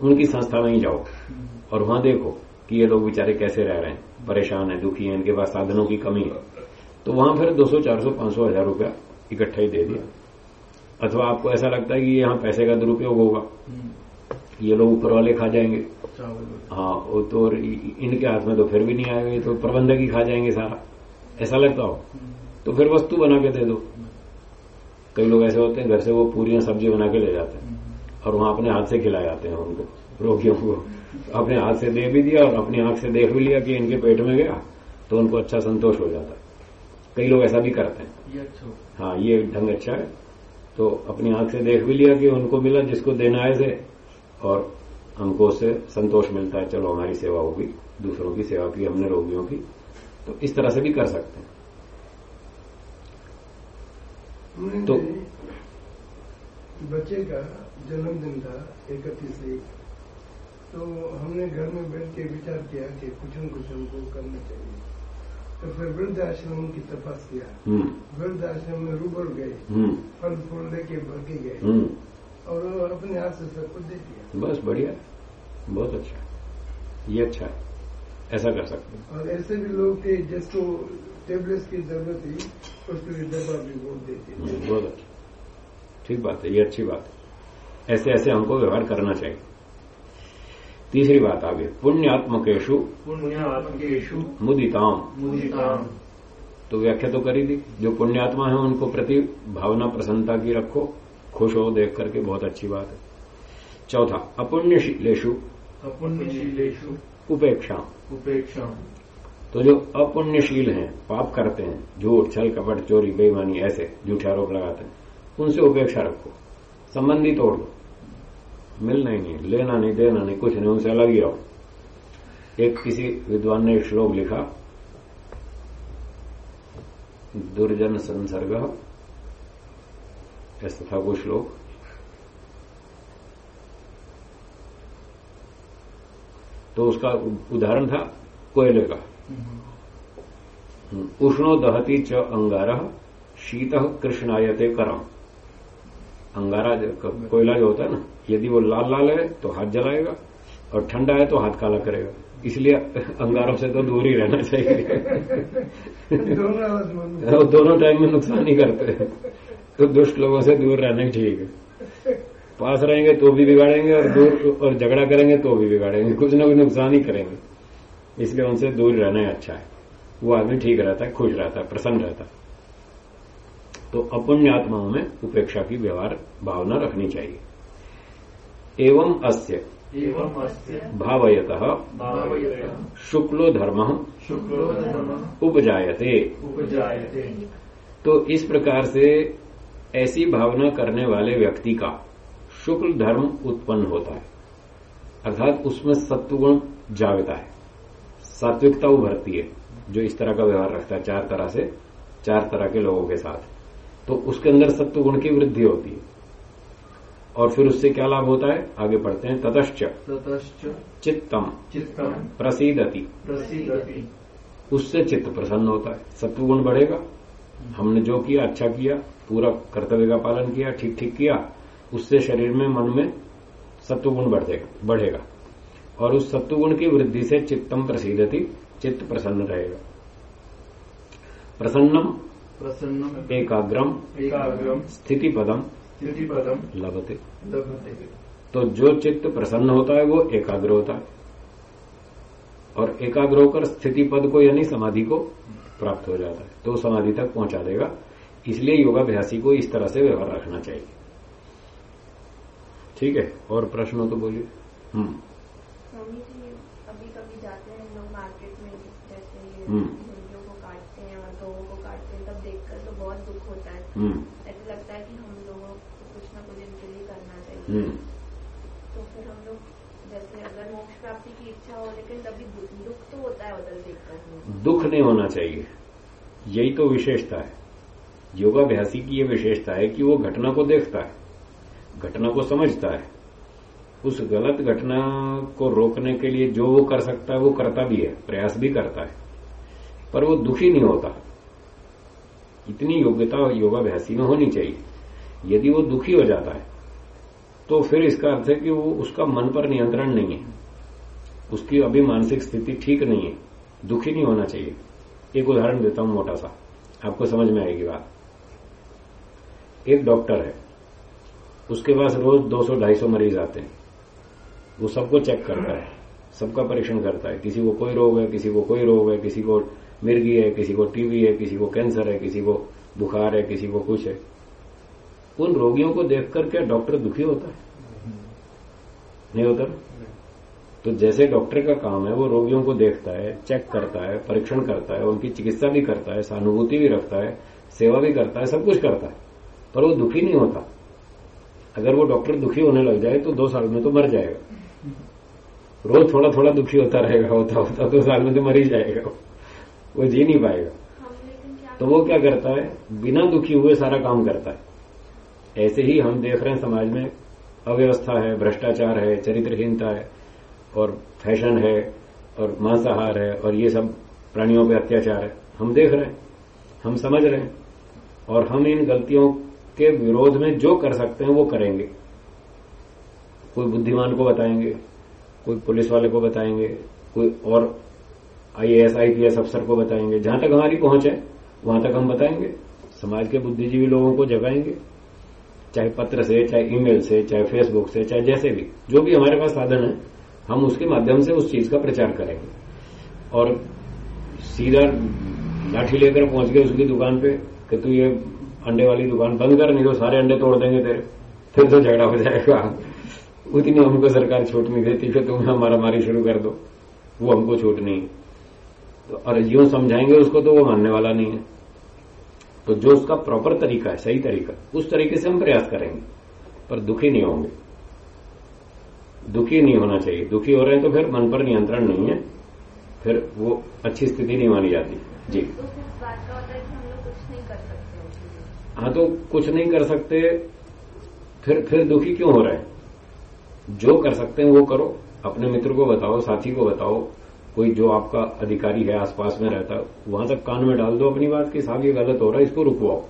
उनकी संस्था में ही जाओ और वहाँ देखो कि ये लोग बेचारे कैसे रह रहे हैं। परेशान है, दुखी है, इनके पास साधनों की कमी है। तो वहाँ फिर 200 400 500 हज़ार रुपया इकट्ठा ही दे दिया। अथवा आपको ऐसा लगता है कि यहाँ पैसे का दुरुपयोग होगा। ये लोग ऊपर वाले खा जाएँगे। हाँ वो तो और इनके हाथ में तो फिर भी नहीं आएगा ये तो प्रबंधक ही खा जाएँगे सारा। ऐसा लगता हो? तो फिर वस्तु बना के दे दो। कई लोग ऐसे होते हैं घर से वो पूरियाँ सब्ज़ी बना के ले जाते हैं और वहाँ अपने हाथ से खिलाए जाते हैं उनको रोगियों को। अपने हाथ से दे भी दिया और अपनी आँख से देख भी लिया कि इनके पेट में गया तो उनको अच्छा संतोष हो जाता है। कई लोग ऐसा भी करते हैं। ये अच्छा हाँ ये ढंग अच्छा है। तो अपनी आँख से देख भी लिया कि उनको मिला जिसको देना है से। और हमको उससे संतोष मिलता है चलो हमारी सेवा होगी दूसरों की सेवा की हमने रोगियों की तो इस तरह से भी कर सकते हैं। तो- बच्चे का जन्मदिन था इकतीस तो हमने घर में बैठ के विचार किया कि कुछ न कुछ हमको करना चाहिए। तो फिर वृद्ध आश्रम की तपस्या। हम्म। वृद्ध आश्रम में रूबर गए। हम्म। फल फूल लेके भर के गए। हम्म। और अपने हाथ से सब कुछ दे दिया बस बढ़िया। बहुत अच्छा। ये अच्छा है। ऐसा कर सकते हैं। और ऐसे भी लोग थे जिसको टेबलेट्स की ज़रूरत थी उसके लिए दवा भी वो देते हम्म, बहुत अच्छा। ठीक बात है ये अच्छी बात है। ऐसे ऐसे हमको व्यवहार करना चाहिए। तीसरी बात आगे। पुण्यात्मकेशु पुण्यात्मकेशु मुदिताम। मुदिताम। तो व्याख्या तो करी थी जो पुण्यात्मा है उनको प्रति भावना प्रसन्नता की रखो। खुश हो देख करके बहुत अच्छी बात है। चौथा अपुण्यशीलेशु अपुण्यशीलेषु। उपेक्षा उपेक्षा तो जो अपुण्यशील हैं पाप करते हैं झूठ छल कपट चोरी बेईमानी ऐसे झूठे आरोप लगाते हैं उनसे उपेक्षा रखो। संबंधी तोड़ दो। मिलना ही नहीं लेना नहीं देना नहीं कुछ नहीं उनसे अलग ही रहो। एक किसी विद्वान ने श्लोक लिखा दुर्जन संसर्ग ऐसा था वो श्लोक तो उसका उदाहरण था कोयले का उष्णो दहती च अंगार शीत कृष्णायते करम अंगारा कोयला जो होता है ना यदि वो लाल लाल है तो हाथ जलाएगा और ठंडा है तो हाथ काला करेगा इसलिए अंगारों से तो दूर ही रहना चाहिए दोनों टाइम में नुकसान ही करते हैं तो दुष्ट लोगों से दूर रहना ही ठीक है। पास रहेंगे तो भी बिगाड़ेंगे और दूर और झगड़ा करेंगे तो भी बिगाड़ेंगे। कुछ ना कुछ नुकसान ही करेंगे। इसलिए उनसे दूर रहना ही अच्छा है। वो आदमी ठीक रहता है खुश रहता है प्रसन्न रहता है। तो अपुण्य आत्माओं में उपेक्षा की व्यवहार भावना रखनी चाहिए। एवं अस्य। एवं भावयतः। शुक्लो धर्म। शुक्लो धर्म। उपजायते। उपजायते। तो इस प्रकार से ऐसी भावना करने वाले व्यक्ति का शुक्ल धर्म उत्पन्न होता है। अर्थात उसमें सत्वगुण जागता है। सात्विकता उभरती है जो इस तरह का व्यवहार रखता है चार तरह से चार तरह के लोगों के साथ। तो उसके अंदर सत्वगुण की वृद्धि होती है। और फिर उससे क्या लाभ होता है? आगे पढ़ते हैं। ततश्च। ततश्च। चित्तम। चित्तम। प्रसीदति। प्रसीदति। उससे चित्त प्रसन्न होता है। सत्वगुण बढ़ेगा। हमने जो किया अच्छा किया पूरा कर्तव्य का पालन किया ठीक ठीक किया उससे शरीर में मन में सत्वगुण बढ़ेगा बढ़ेगा। और उस सत्वगुण की वृद्धि से चित्तम प्रसिद्धति चित्त प्रसन्न रहेगा। प्रसन्नम प्रसन्नम एकाग्रम एकाग्रम स्थिति पदम स्थितिपदम लभते। लभते। तो जो चित्त प्रसन्न होता है वो एकाग्र होता है। और एकाग्र होकर स्थिति पद को यानी समाधि को प्राप्त हो जाता है। तो समाधि तक पहुँचा देगा। इसलिए योगाभ्यासी को इस तरह से व्यवहार रखना चाहिए। ठीक है? और प्रश्न हो तो बोलिए। हम्म। अभी कभी जाते हैं लोग मार्केट में जैसे ये दुख नहीं होना चाहिए। यही तो विशेषता है। योगाभ्यासी की यह विशेषता है कि वो घटना को देखता है, घटना को समझता है। उस गलत घटना को रोकने के लिए जो वो कर सकता है, वो करता भी है, प्रयास भी करता है। पर वो दुखी नहीं होता। इतनी योग्यता योगाभ्यासी में होनी चाहिए। यदि वो दुखी हो जाता है तो फिर इसका अर्थ है कि वो उसका मन पर नियंत्रण नहीं है। उसकी अभी मानसिक स्थिति ठीक नहीं है। दुखी नहीं होना चाहिए। एक उदाहरण देता हूँ मोटा सा। आपको समझ में आएगी बात। एक डॉक्टर है। उसके पास रोज 200-250 मरीज़ आते हैं। वो सबको चेक करता है। सबका परीक्षण करता है। किसी को कोई रोग है, किसी को कोई रोग है, किसी को मिर्गी है, किसी को टीबी है, किसी को कैंसर है, किसी को बुखार है, किसी को कुछ है। उन रोगियों को देखकर क्या डॉक्टर दुखी होता है? नहीं होता तो जैसे डॉक्टर का काम है, वो रोगियों को देखता है, चेक करता है, परीक्षण करता है, उनकी चिकित्सा भी करता है, सहानुभूति भी रखता है, सेवा भी करता है, सब कुछ करता है, पर वो दुखी नहीं होता। अगर वो डॉक्टर दुखी होने लग जाए तो दो साल में तो मर जाएगा। रोज थोड़ा थोड़ा दुखी होता रहेगा, होता होता, दो साल में तो मर ही जाएगा वो जी नहीं पाएगा। तो वो क्या करता है? बिना दुखी हुए सारा काम करता है। ऐसे ही हम देख रहे हैं समाज में, अव्यवस्था है, भ्रष्टाचार है, चरित्रहीनता है। और फ़ैशन है, और मांसाहार है, और ये सब प्राणियों पे अत्याचार है। हम देख रहे हैं, हम समझ रहे हैं, और हम इन गलतियों के विरोध में जो कर सकते हैं वो करेंगे। कोई बुद्धिमान को बताएँगे, कोई पुलिस वाले को बताएँगे, कोई और आईएएस आईपीएस अफसर को बताएँगे। जहाँ तक हमारी पहुँच है, वहाँ तक हम बताएँगे। समाज के बुद्धिजीवी लोगों को जगाएँगे। चाहे पत्र से, चाहे ईमेल से, चाहे फेसबुक से, चाहे जैसे भी, जो भी हमारे पास साधन है हम उसके माध्यम से उस चीज़ का प्रचार करेंगे। और सीधा लाठी लेकर पहुँच गए उसकी दुकान पे, कि तू ये अंडे वाली दुकान बंद कर, नहीं तो सारे अंडे तोड़ देंगे तेरे। फिर तो झगड़ा हो जाएगा। उतनी हमको सरकार छूट नहीं देती, फिर तुम हमारा मारी शुरू कर दो। वो हमको छूट नहीं। तो और यूँ समझाएँगे उसको तो वो मानने वाला नहीं है। तो जो उसका प्रॉपर तरीका है, सही तरीका, उस तरीके से हम प्रयास करेंगे, पर दुखी नहीं होंगे। दुखी नहीं होना चाहिए। दुखी हो रहे हैं तो फिर मन पर नियंत्रण नहीं है। फिर वो अच्छी स्थिति नहीं मानी जाती। जी। तो है हाँ तो कुछ नहीं कर सकते फिर फिर दुखी क्यों हो रहे हैं? जो कर सकते हैं वो करो। अपने मित्र को बताओ साथी को बताओ। कोई जो आपका अधिकारी है आसपास में रहता है वहाँ तक कान में डाल दो अपनी बात कि साहब ये गलत हो रहा है इसको रुकवाओ।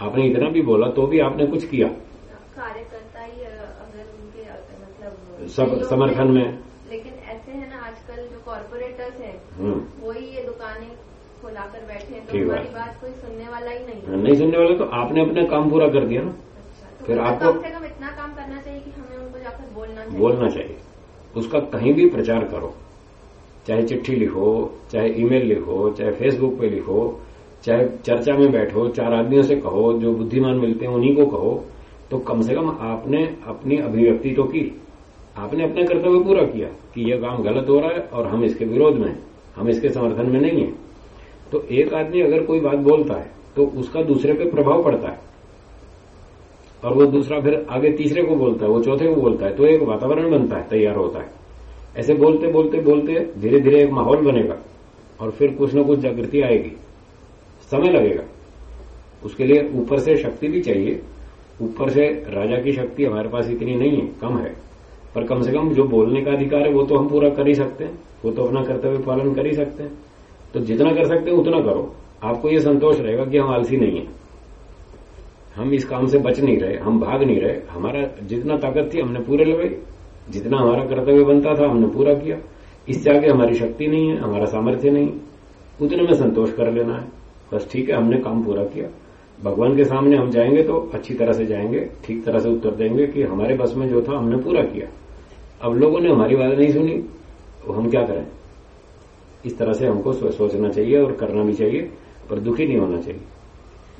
आपने इतना भी बोला तो भी आपने कुछ किया कार्यकर्ता ही अ, अगर उनके अ, मतलब सब समर्थन में। लेकिन ऐसे है ना आजकल जो कॉरपोरेटर्स हैं हम्म। वही ये दुकानें खुलाकर बैठे हैं तो ठीक हमारी बात। कोई सुनने वाला ही नहीं है। नहीं सुनने वाले तो आपने अपना काम पूरा कर दिया ना। अच्छा तो फिर आपको- कम से कम इतना काम करना चाहिए कि हमें उनको जाकर बोलना चाहिए। बोलना चाहिए। उसका कहीं भी प्रचार करो। चाहे चिट्ठी लिखो चाहे ईमेल लिखो चाहे फेसबुक पे लिखो चाहे चर्चा में बैठो चार आदमियों से कहो जो बुद्धिमान मिलते हैं उन्हीं को कहो तो कम से कम आपने अपनी अभिव्यक्ति तो की। आपने अपना कर्तव्य पूरा किया कि यह काम गलत हो रहा है और हम इसके विरोध में हम इसके समर्थन में नहीं है। तो एक आदमी अगर कोई बात बोलता है तो उसका दूसरे पे प्रभाव पड़ता है। और वो दूसरा फिर आगे तीसरे को बोलता है, वो चौथे को बोलता है तो एक वातावरण बनता है, तैयार होता है। ऐसे बोलते बोलते बोलते धीरे धीरे एक माहौल बनेगा और फिर कुछ न कुछ जागृति आएगी। समय लगेगा। उसके लिए ऊपर से शक्ति भी चाहिए। ऊपर से राजा की शक्ति हमारे पास इतनी नहीं है, कम है। पर कम से कम जो बोलने का अधिकार है, वो तो हम पूरा कर ही सकते हैं। वो तो अपना कर्तव्य पालन कर ही सकते हैं। तो जितना कर सकते हैं, उतना करो। आपको ये संतोष रहेगा कि हम आलसी नहीं है। हम इस काम से बच नहीं रहे, हम भाग नहीं रहे। हमारा जितना ताकत थी, हमने पूरे लगाई। जितना हमारा कर्तव्य बनता था, हमने पूरा किया। इससे आगे हमारी शक्ति नहीं है, हमारा सामर्थ्य नहीं उतने में संतोष कर लेना है। बस ठीक है, हमने काम पूरा किया। भगवान के सामने हम जाएँगे तो अच्छी तरह से जाएँगे, ठीक तरह से उत्तर देंगे कि हमारे बस में जो था, हमने पूरा किया। अब लोगों ने हमारी बात नहीं सुनी तो हम क्या करें? इस तरह से हमको सोचना चाहिए और करना भी चाहिए पर दुखी नहीं होना चाहिए।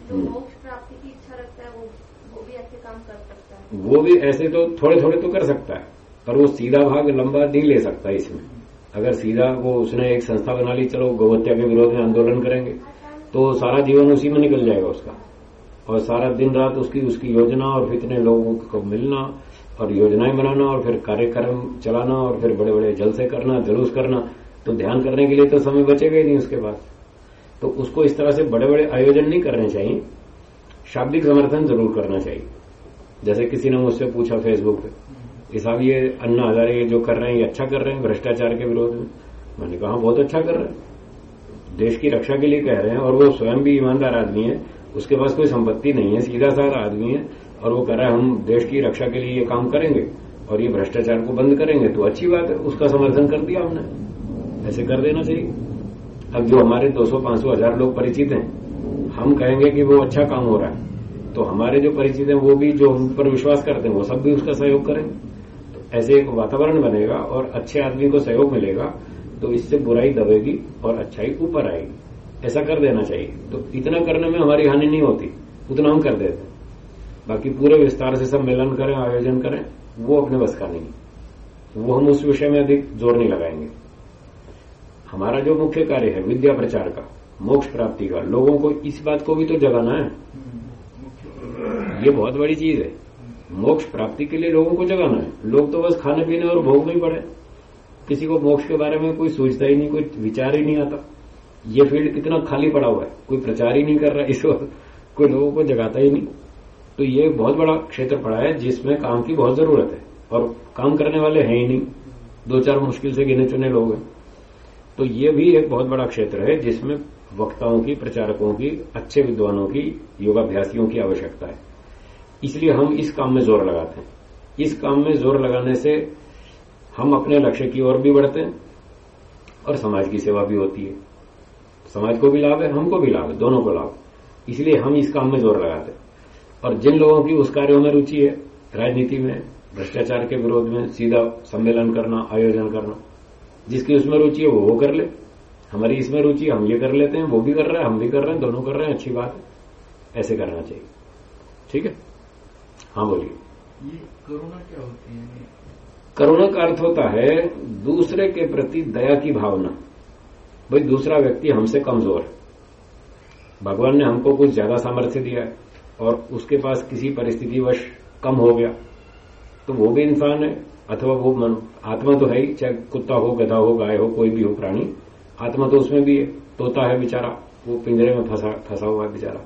जो। मोक्ष प्राप्ति की इच्छा रखता वो वो भी ऐसे काम कर सकता है। वो भी ऐसे तो थोड़े थोड़े तो कर सकता है पर वो सीधा भाग लंबा नहीं ले सकता इसमें। अगर सीधा वो उसने एक संस्था बना ली चलो गोहत्या के विरोध में आंदोलन करेंगे तो सारा जीवन उसी में निकल जाएगा उसका। और सारा दिन रात उसकी उसकी योजना और फिर इतने लोगों को मिलना और योजनाएँ बनाना और फिर कार्यक्रम चलाना और फिर बड़े बड़े जलसे करना, जुलूस करना तो ध्यान करने के लिए तो समय बचेगा ही नहीं उसके पास। तो उसको इस तरह से बड़े बड़े आयोजन नहीं करने चाहिए। शाब्दिक समर्थन ज़रूर करना चाहिए। जैसे किसी ने मुझसे पूछा फेसबुक पे, कि साहब ये अन्ना हजारे जो कर रहे हैं, ये अच्छा कर रहे हैं भ्रष्टाचार के विरोध में? मैंने कहा बहुत अच्छा कर रहे हैं। देश की रक्षा के लिए कह रहे हैं और वो स्वयं भी ईमानदार आदमी है। उसके पास कोई संपत्ति नहीं है सीधा साधा आदमी है। और वो कह रहा है, हम देश की रक्षा के लिए ये काम करेंगे और ये भ्रष्टाचार को बंद करेंगे। तो अच्छी बात है, उसका समर्थन कर दिया हमने। ऐसे कर देना चाहिए। अब जो हमारे 200 500 हज़ार लोग परिचित हैं, हम कहेंगे कि वो अच्छा काम हो रहा है। तो हमारे जो परिचित हैं, वो भी जो हम पर विश्वास करते हैं, वो सब भी उसका सहयोग करें। तो ऐसे एक वातावरण बनेगा और अच्छे आदमी को सहयोग मिलेगा तो इससे बुराई दबेगी और अच्छाई ऊपर आएगी। ऐसा कर देना चाहिए। तो इतना करने में हमारी हानि नहीं होती, उतना हम कर देते बाकी पूरे विस्तार से सम्मेलन करें, आयोजन करें, वो अपने बस का नहीं। वो हम उस विषय में अधिक ज़ोर नहीं लगाएँगे। हमारा जो मुख्य कार्य है विद्या प्रचार का, मोक्ष प्राप्ति का, लोगों को इस बात को भी तो जगाना है। ये बहुत बड़ी चीज़ है। मोक्ष प्राप्ति के लिए लोगों को जगाना है। लोग तो बस खाने पीने और भोग में पड़े। किसी को मोक्ष के बारे में कोई सोचता ही नहीं, कोई विचार ही नहीं आता। ये फ़ील्ड कितना खाली पड़ा हुआ है। कोई प्रचार ही नहीं कर रहा इस वक्त। कोई लोगों को जगाता ही नहीं। तो ये बहुत बड़ा क्षेत्र पड़ा है जिसमें काम की बहुत ज़रूरत है। और काम करने वाले हैं ही नहीं। दो चार मुश्किल से गिने चुने लोग हैं। तो ये भी एक बहुत बड़ा क्षेत्र है जिसमें वक्ताओं की, प्रचारकों की, अच्छे विद्वानों की, योगाभ्यासियों की आवश्यकता है। इसलिए हम इस काम में ज़ोर लगाते हैं। इस काम में ज़ोर लगाने से हम अपने लक्ष्य की ओर भी बढ़ते हैं और समाज की सेवा भी होती है। समाज को भी लाभ है, हमको भी लाभ है, दोनों को लाभ। इसलिए हम इस काम में ज़ोर लगाते हैं। और जिन लोगों की उस कार्यों में रुचि है राजनीति में भ्रष्टाचार के विरोध में सीधा सम्मेलन करना आयोजन करना जिसकी उसमें रुचि है वो वो कर ले। हमारी इसमें रुचि हम ये कर लेते हैं वो भी कर रहे हैं हम भी कर रहे हैं दोनों कर रहे हैं अच्छी बात है। ऐसे करना चाहिए। ठीक है? हाँ बोलिए। ये करुणा क्या होती है? करुणा का अर्थ होता है दूसरे के प्रति दया की भावना। भाई दूसरा व्यक्ति हमसे कमज़ोर है। भगवान ने हमको कुछ ज़्यादा सामर्थ्य दिया है। और उसके पास किसी परिस्थितिवश कम हो गया। तो वो भी इंसान है, अथवा वो मन, आत्मा तो है ही, चाहे कुत्ता हो, गधा हो, गाय हो, कोई भी हो, प्राणी, आत्मा तो उसमें भी है, तोता है बेचारा, वो पिंजरे में फंसा फंसा हुआ है बेचारा।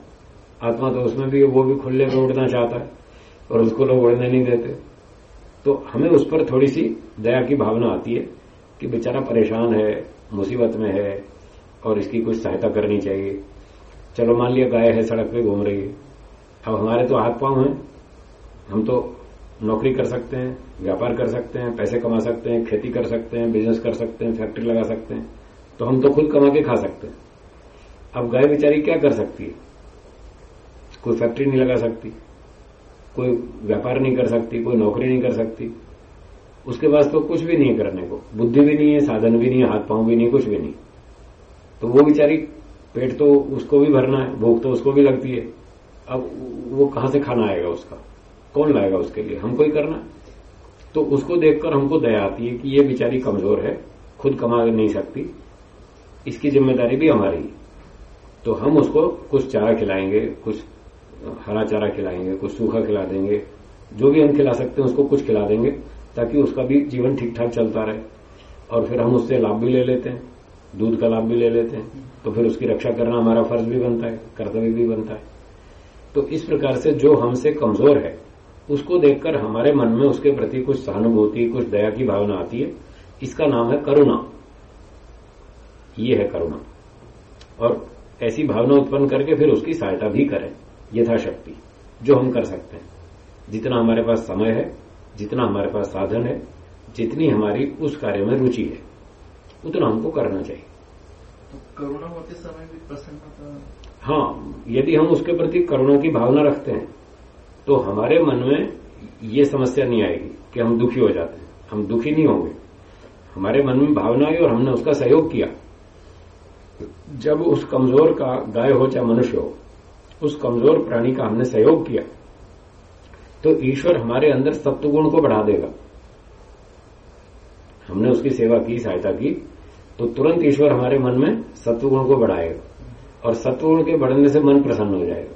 आत्मा तो उसमें भी है, वो भी खुले में उड़ना चाहता है, और उसको लोग उड़ने नहीं देते। तो हमें उस पर थोड़ी सी दया की भावना आती है कि बेचारा परेशान है, मुसीबत में है, और इसकी कुछ सहायता करनी चाहिए। चलो मान लिया गाय है, सड़क पे घूम रही है। अब हमारे तो हाथ पाँव हैं। हम तो नौकरी कर सकते हैं, व्यापार कर सकते हैं, पैसे कमा सकते हैं, खेती कर सकते हैं बिज़नेस कर सकते हैं फैक्ट्री लगा सकते हैं। तो हम तो खुद कमा के खा सकते हैं। अब गाय बेचारी क्या कर सकती है? कोई फैक्ट्री नहीं लगा सकती, कोई व्यापार नहीं कर सकती, कोई नौकरी नहीं कर सकती। उसके पास तो कुछ भी नहीं है करने को। बुद्धि भी नहीं है, साधन भी नहीं है, हाथ पाँव भी नहीं कुछ भी नहीं। तो वो बेचारी पेट तो उसको भी भरना है भूख तो उसको भी लगती है। अब वो कहाँ से खाना आएगा उसका? कौन लाएगा उसके लिए? हमको ही करना तो उसको देखकर हमको दया आती है कि ये बेचारी कमज़ोर है, खुद कमा नहीं सकती। इसकी ज़िम्मेदारी भी हमारी तो हम उसको कुछ चारा खिलाएँगे, कुछ हरा चारा खिलाएँगे, कुछ सूखा खिला देंगे। जो भी हम खिला सकते हैं उसको कुछ खिला देंगे, ताकि उसका भी जीवन ठीक ठाक चलता रहे। और फिर हम उससे लाभ भी ले लेते हैं। दूध का लाभ भी ले लेते हैं। तो फिर उसकी रक्षा करना हमारा फ़र्ज़ भी बनता है, कर्तव्य भी बनता है। तो इस प्रकार से जो हमसे कमज़ोर है, उसको देखकर हमारे मन में उसके प्रति कुछ सहानुभूति, कुछ दया की भावना आती है। इसका नाम है करुणा। ये है करुणा। और ऐसी भावना उत्पन्न करके फिर उसकी सहायता भी करें, यथाशक्ति, जो हम कर सकते हैं। जितना हमारे पास समय है, जितना हमारे पास साधन है, जितनी हमारी उस कार्य में रुचि है, उतना हमको करना चाहिए। तो करुणा होते समय भी प्रसन्नता हाँ यदि हम उसके प्रति करुणा की भावना रखते हैं तो हमारे मन में ये समस्या नहीं आएगी कि हम दुखी हो जाते हैं। हम दुखी नहीं होंगे। हमारे मन में भावना आई और हमने उसका सहयोग किया। जब उस कमज़ोर का गाय हो चाहे मनुष्य हो, उस कमज़ोर प्राणी का हमने सहयोग किया तो ईश्वर हमारे अंदर सत्वगुण को बढ़ा देगा। हमने उसकी सेवा की, सहायता की तो तुरंत ईश्वर हमारे मन में सत्वगुण को बढ़ाएगा। और सत्वगुण के बढ़ने से मन प्रसन्न हो जाएगा।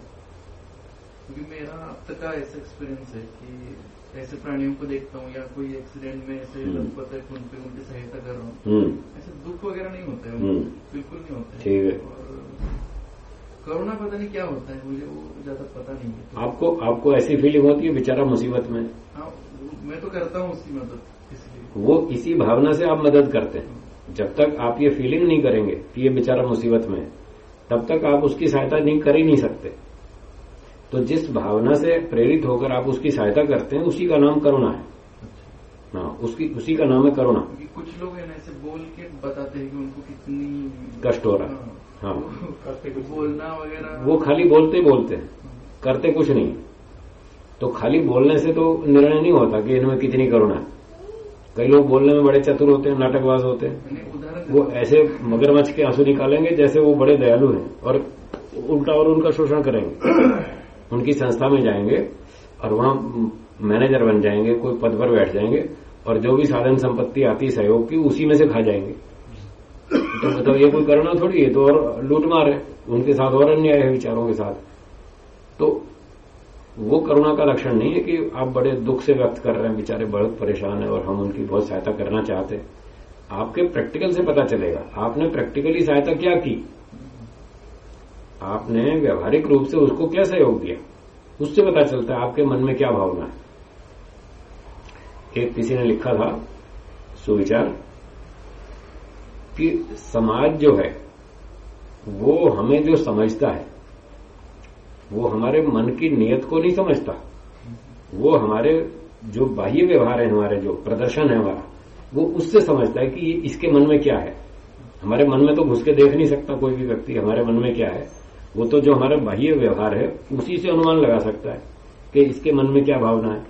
मेरा अब तक का ऐसा एक्सपीरियंस है कि ऐसे प्राणियों को देखता हूँ या कोई एक्सीडेंट में ऐसे। लपत है पे उनकी सहायता कर रहा हूँ हम्म। ऐसे दुख वगैरह नहीं होता है। हम्म। बिल्कुल नहीं होता। है ठीक है। करुणा पता नहीं क्या होता है मुझे वो ज़्यादा पता नहीं है। आपको आपको ऐसी फीलिंग होती है बेचारा मुसीबत में? हाँ मैं तो करता हूँ उसकी मदद इसलिए। वो इसी भावना से आप मदद करते हैं। जब तक आप ये फीलिंग नहीं करेंगे कि ये बेचारा मुसीबत में है। तब तक आप उसकी सहायता नहीं कर ही नहीं सकते। तो जिस भावना से प्रेरित होकर आप उसकी सहायता करते हैं उसी का नाम करुणा है। हाँ उसकी उसी का नाम है करुणा। कुछ लोग है ना ऐसे बोल के बताते हैं कि उनको कितनी कष्ट हो रहा है। हाँ, हाँ। करते कुछ बोलना वगैरह। वो खाली बोलते ही बोलते हैं। करते कुछ नहीं। तो खाली बोलने से तो निर्णय नहीं होता कि इनमें कितनी करुणा है। कई लोग बोलने में बड़े चतुर होते हैं नाटकबाज होते हैं। उदाहरण वो ऐसे मगरमच्छ के आँसू निकालेंगे जैसे वो बड़े दयालु हैं और उल्टा और उनका शोषण करेंगे। उनकी संस्था में जाएँगे और वहाँ मैनेजर बन जाएँगे कोई पद पर बैठ जाएँगे और जो भी साधन संपत्ति आती सहयोग की उसी में से खा जाएँगे। तो मतलब ये कोई करुणा थोड़ी है तो और लूट मार है उनके साथ और अन्याय है विचारों के साथ। तो वो करुणा का लक्षण नहीं है कि आप बड़े दुख से व्यक्त कर रहे हैं बेचारे बहुत परेशान है और हम उनकी बहुत सहायता करना चाहते हैं। आपके प्रैक्टिकल से पता चलेगा। आपने प्रैक्टिकली सहायता क्या की? आपने व्यवहारिक रूप से उसको क्या सहयोग दिया? उससे पता चलता है आपके मन में क्या भावना है। एक किसी ने लिखा था, सुविचार, कि समाज जो है, वो हमें जो समझता है, वो हमारे मन की नियत को नहीं समझता। वो हमारे जो बाह्य व्यवहार है, हमारे जो प्रदर्शन है, हमारा वो उससे समझता है कि इसके मन में क्या है। हमारे मन में तो घुस के देख नहीं सकता कोई भी व्यक्ति, हमारे मन में क्या है। वो तो जो हमारा बाह्य व्यवहार है, उसी से अनुमान लगा सकता है कि इसके मन में क्या भावना है।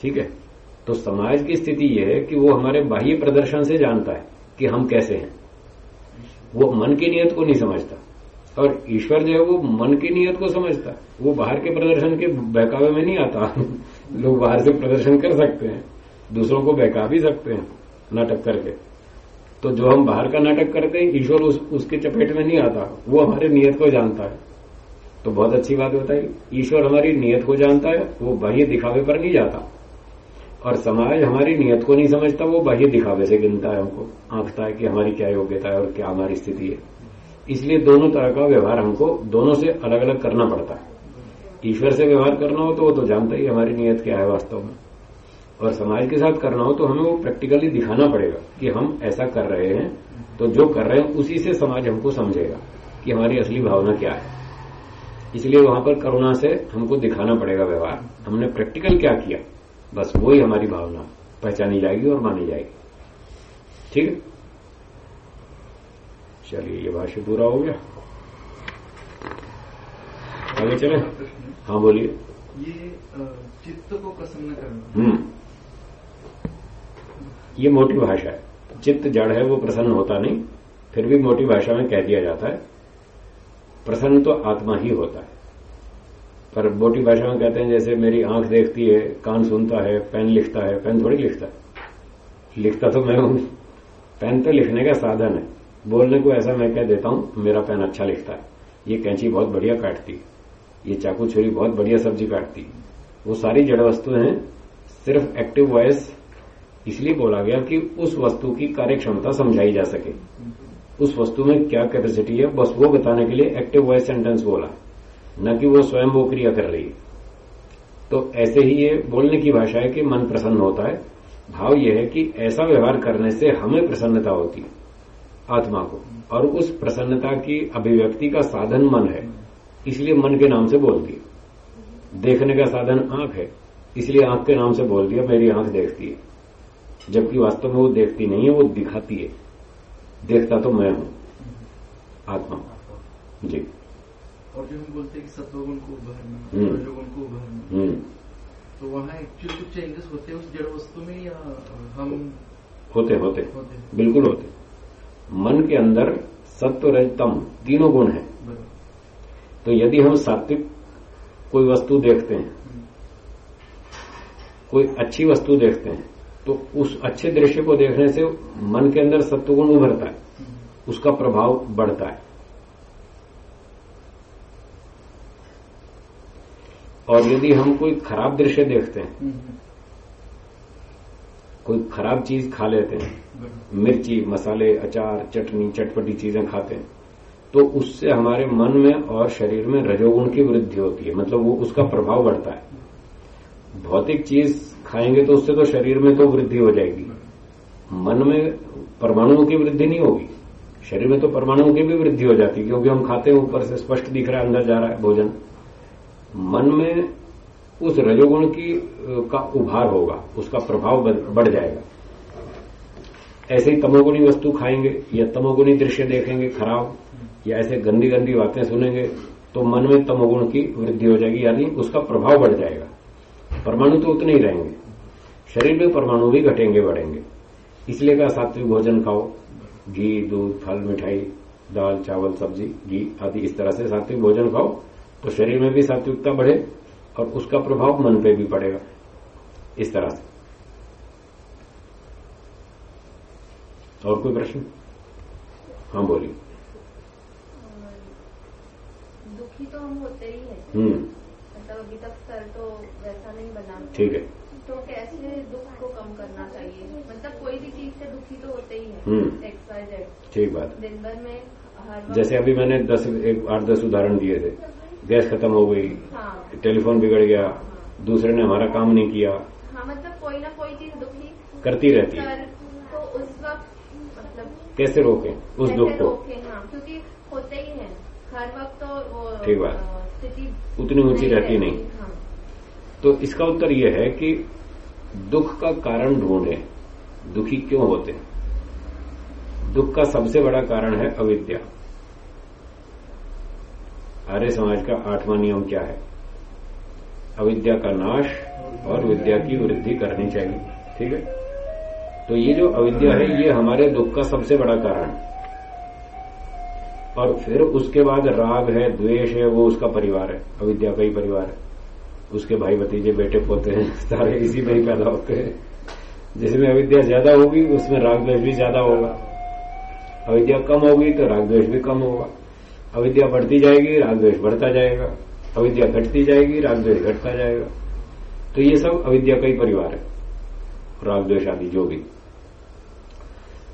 ठीक है? तो समाज की स्थिति यह है कि वो हमारे बाह्य प्रदर्शन से जानता है कि हम कैसे हैं। वो मन की नियत को नहीं समझता। और ईश्वर जो है वो मन की नियत को समझता। है वो बाहर के प्रदर्शन के बहकावे में नहीं आता। लोग बाहर से प्रदर्शन कर सकते हैं। दूसरों को बहका भी सकते हैं नाटक करके। तो जो हम बाहर का नाटक करते हैं ईश्वर उस, उसके चपेट में नहीं आता वो हमारे नियत को जानता है। तो बहुत अच्छी बात बताई ईश्वर हमारी नियत को जानता है वो बाह्य दिखावे पर नहीं जाता। और समाज हमारी नियत को नहीं समझता वो बाह्य दिखावे से गिनता है हमको आंकता है कि हमारी क्या योग्यता है और क्या हमारी स्थिति है। इसलिए दोनों तरह का व्यवहार हमको दोनों से अलग अलग करना पड़ता है। ईश्वर से व्यवहार करना हो तो वो तो जानता ही हमारी नियत क्या है वास्तव में। और समाज के साथ करना हो तो हमें वो प्रैक्टिकली दिखाना पड़ेगा कि हम ऐसा कर रहे हैं तो जो कर रहे हैं उसी से समाज हमको समझेगा कि हमारी असली भावना क्या है। इसलिए वहाँ पर करुणा से हमको दिखाना पड़ेगा व्यवहार। हमने प्रैक्टिकल क्या किया? बस वही हमारी भावना। पहचानी जाएगी और मानी जाएगी। ठीक है? चलिए ये भाष्य पूरा हो गया। आगे चले। हाँ बोलिए। ये चित्त को प्रसन्न करना। हम्म। ये मोटी भाषा है। चित्त जड़ है, वो प्रसन्न होता नहीं, फिर भी मोटी भाषा में कह दिया जाता है। प्रसन्न तो आत्मा ही होता है। पर मोटी भाषा में कहते हैं, जैसे मेरी आँख देखती है, कान सुनता है, पेन लिखता है, पेन थोड़ी लिखता है। लिखता तो मैं हूँ पेन तो लिखने का साधन है। बोलने को ऐसा मैं कह देता हूँ, मेरा पेन अच्छा लिखता है। ये कैंची बहुत बढ़िया काटती ये चाकू छुरी बहुत बढ़िया सब्ज़ी काटती वो सारी जड़ वस्तुएँ हैं, सिर्फ़ एक्टिव वॉइस इसलिए बोला गया कि उस वस्तु की कार्य क्षमता समझाई जा सके। उस वस्तु में क्या कैपेसिटी है, बस वो बताने के लिए एक्टिव वॉइस सेंटेंस बोला। न कि वो स्वयं वो क्रिया कर रही तो ऐसे ही ये बोलने की भाषा है कि मन प्रसन्न होता है। भाव यह है कि ऐसा व्यवहार करने से हमें प्रसन्नता होती है, आत्मा को। और उस प्रसन्नता की अभिव्यक्ति का साधन मन है। इसलिए मन के नाम से बोल दिया। देखने का साधन आँख है। इसलिए आँख के नाम से बोल दिया, मेरी आँख देखती है। जबकि वास्तव में वो देखती नहीं है वो दिखाती है। देखता तो मैं हूँ। आत्मा। जी। और जो हम बोलते हैं कि सत्वगुण को उभरना हम्म। रजोगुण को उभरना। हम्म। तो वहाँ एक्चुअली कुछ चेंजेस होते हैं उस जड़ वस्तु में या हम होते होते। होते बिल्कुल होते। मन के अंदर सत्व रजतम तीनों गुण है। तो यदि हम सात्विक कोई वस्तु देखते हैं हम्म। कोई अच्छी वस्तु देखते हैं तो उस अच्छे दृश्य को देखने से मन के अंदर सत्वगुण उभरता है। उसका प्रभाव बढ़ता है और यदि हम कोई खराब दृश्य देखते हैं हम्म। कोई खराब चीज़ खा लेते हैं मिर्ची मसाले अचार चटनी चटपटी चीज़ें खाते हैं तो उससे हमारे मन में और शरीर में रजोगुण की वृद्धि होती है मतलब वो उसका प्रभाव बढ़ता है भौतिक चीज़ खाएँगे तो उससे तो शरीर में तो वृद्धि हो जाएगी। मन में परमाणुओं की वृद्धि नहीं होगी। शरीर में तो परमाणुओं की भी वृद्धि हो जाती है, क्योंकि हम खाते हैं, ऊपर से स्पष्ट दिख रहा है, अंदर जा रहा है भोजन। मन में उस रजोगुण की का उभार होगा, उसका प्रभाव बढ़ जाएगा। ऐसे ही तमोगुणी वस्तु खाएँगे, या तमोगुणी दृश्य देखेंगे, खराब, या ऐसे गंदी गंदी बातें सुनेंगे तो मन में तमोगुण की वृद्धि हो जाएगी, यानी उसका प्रभाव बढ़ जाएगा। परमाणु तो उतने ही रहेंगे। शरीर में परमाणु भी घटेंगे बढ़ेंगे। इसलिए कहा सात्विक भोजन खाओ। घी दूध फल मिठाई दाल चावल सब्ज़ी घी आदि इस तरह से सात्विक भोजन खाओ तो शरीर में भी सात्विकता बढ़े और उसका प्रभाव मन पे भी पड़ेगा। इस तरह से। और कोई प्रश्न? हाँ बोलिए। दुखी तो हम होते ही हैं। हम्म। मतलब अभी तक सर तो वैसा नहीं बना। ठीक है। तो कैसे दुख को कम करना चाहिए? मतलब कोई भी चीज़ से दुखी तो होते ही है। एक्स वाई जेड ठीक बात। दिन भर में हर जैसे अभी मैंने दस एक आठ दस उदाहरण दिए थे। गैस खत्म हो गई। हाँ। टेलीफोन बिगड़ गया। हाँ। दूसरे ने हमारा काम नहीं किया। हाँ मतलब कोई ना कोई चीज़ दुखी करती रहती है। तो उस वक्त मतलब कैसे रोकें? उस दुख को। रोकें? हाँ क्योंकि होते ही हैं। हर वक्त तो वो ठीक बात। स्थिति उतनी ऊँची रहती नहीं। हाँ। तो इसका उत्तर यह है कि दुख का कारण ढूंढें दुखी क्यों होते हैं? दुख का सबसे बड़ा कारण है अविद्या। आर्य समाज का आठवां नियम क्या है? अविद्या का नाश और विद्या की वृद्धि करनी चाहिए ठीक है? तो ये जो अविद्या है ये हमारे दुख का सबसे बड़ा कारण है। और फिर उसके बाद राग है, द्वेष है, वो उसका परिवार है, अविद्या का ही परिवार है। उसके भाई भतीजे, बेटे, पोते हैं, सारे इसी में ही पैदा होते हैं। जिसमें अविद्या ज़्यादा होगी, उसमें राग द्वेष भी ज़्यादा होगा। अविद्या कम होगी तो राग द्वेष भी कम होगा। अविद्या बढ़ती जाएगी, राग द्वेष बढ़ता जाएगा। अविद्या घटती जाएगी, राग द्वेष घटता जाएगा। तो ये सब अविद्या का ही परिवार है, राग द्वेष आदि जो भी।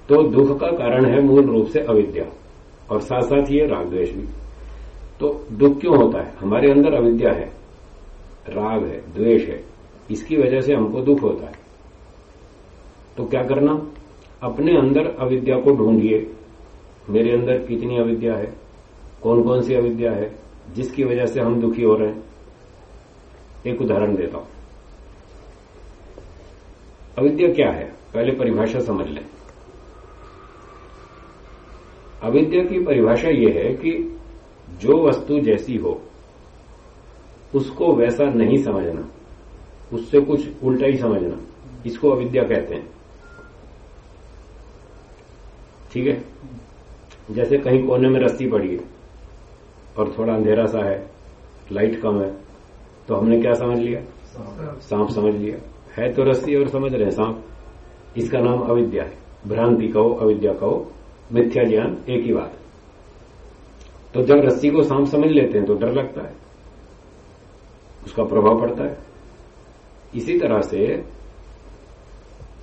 तो दुख का कारण है मूल रूप से अविद्या। और साथ साथ ये राग द्वेष भी। तो दुख क्यों होता है? हमारे अंदर अविद्या है, राग है, द्वेष है। इसकी वजह से हमको दुख होता है। तो क्या करना? अपने अंदर अविद्या को ढूंढिए। मेरे अंदर कितनी अविद्या है? कौन कौन सी अविद्या है? जिसकी वजह से हम दुखी हो रहे हैं? एक उदाहरण देता हूँ। अविद्या क्या है? पहले परिभाषा समझ लें। अविद्या की परिभाषा यह है कि जो वस्तु जैसी हो उसको वैसा नहीं समझना उससे कुछ उल्टा ही समझना इसको अविद्या कहते हैं। ठीक है? जैसे कहीं कोने में रस्सी पड़ी है और थोड़ा अंधेरा सा है लाइट कम है तो हमने क्या समझ लिया? सांप समझ लिया। है तो रस्सी और समझ रहे हैं सांप। इसका नाम अविद्या है। भ्रांति कहो अविद्या कहो मिथ्या ज्ञान एक ही बात। तो जब रस्सी को सांप समझ लेते हैं तो डर लगता है। उसका प्रभाव पड़ता है। इसी तरह से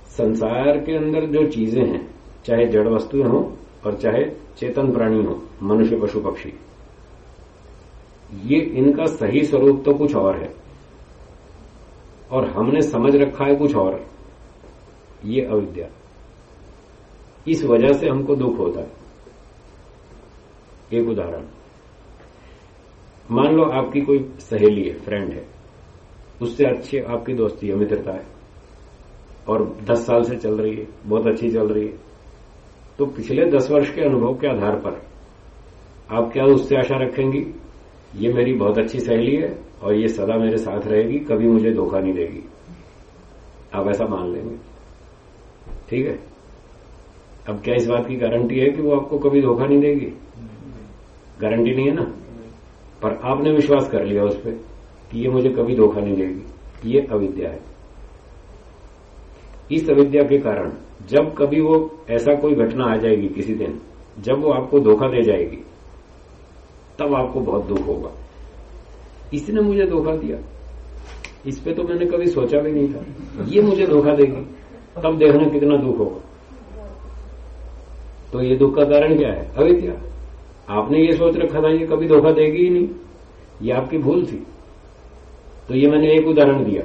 संसार के अंदर जो चीज़ें हैं, चाहे जड़ वस्तुएँ हों और चाहे चेतन प्राणी हो, मनुष्य, पशु, पक्षी, ये इनका सही स्वरूप तो कुछ और है। और हमने समझ रखा है कुछ और। ये अविद्या। इस वजह से हमको दुख होता है। एक उदाहरण। मान लो आपकी कोई सहेली है फ्रेंड है। उससे अच्छी आपकी दोस्ती है, मित्रता है। और दस साल से चल रही है, बहुत अच्छी चल रही है। तो पिछले दस वर्ष के अनुभव के आधार पर आप क्या उससे आशा रखेंगी? ये मेरी बहुत अच्छी सहेली है और ये सदा मेरे साथ रहेगी, कभी मुझे धोखा नहीं देगी। आप ऐसा मान लेंगे। ठीक है? अब क्या इस बात की गारंटी है कि वो आपको कभी धोखा नहीं देगी? गारंटी नहीं है ना? पर आपने विश्वास कर लिया उस पर कि ये मुझे कभी धोखा नहीं देगी। ये अविद्या है। इस अविद्या के कारण जब कभी वो ऐसा कोई घटना आ जाएगी किसी दिन, जब वो आपको धोखा दे जाएगी, तब आपको बहुत दुख होगा। इसने मुझे धोखा दिया। इस पे तो मैंने कभी सोचा भी नहीं था। ये मुझे धोखा देगी, तब देखना कितना दुख होगा। तो ये दुख का कारण क्या है? अविद्या आपने ये सोच रखा था, ये कभी धोखा देगी ही नहीं। ये आपकी भूल थी। तो ये मैंने एक उदाहरण दिया।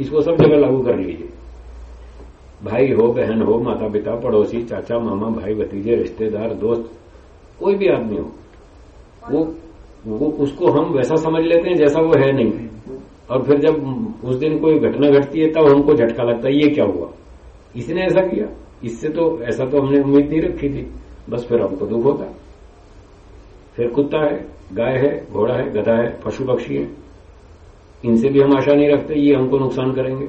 इसको सब जगह लागू कर लीजिए। भाई हो, बहन हो माता पिता पड़ोसी, चाचा, मामा, भाई, भतीजे, रिश्तेदार, दोस्त, कोई भी आदमी हो, वो वो उसको हम वैसा समझ लेते हैं जैसा वो है नहीं। और फिर जब उस दिन कोई घटना घटती है, तब हमको झटका लगता है, ये क्या हुआ? इसने ऐसा किया? इससे तो ऐसा तो हमने उम्मीद नहीं रखी थी। बस फिर हमको दुख होता। फिर कुत्ता है गाय है घोड़ा है गधा है पशु पक्षी है। इनसे भी हम आशा नहीं रखते ये हमको नुकसान करेंगे।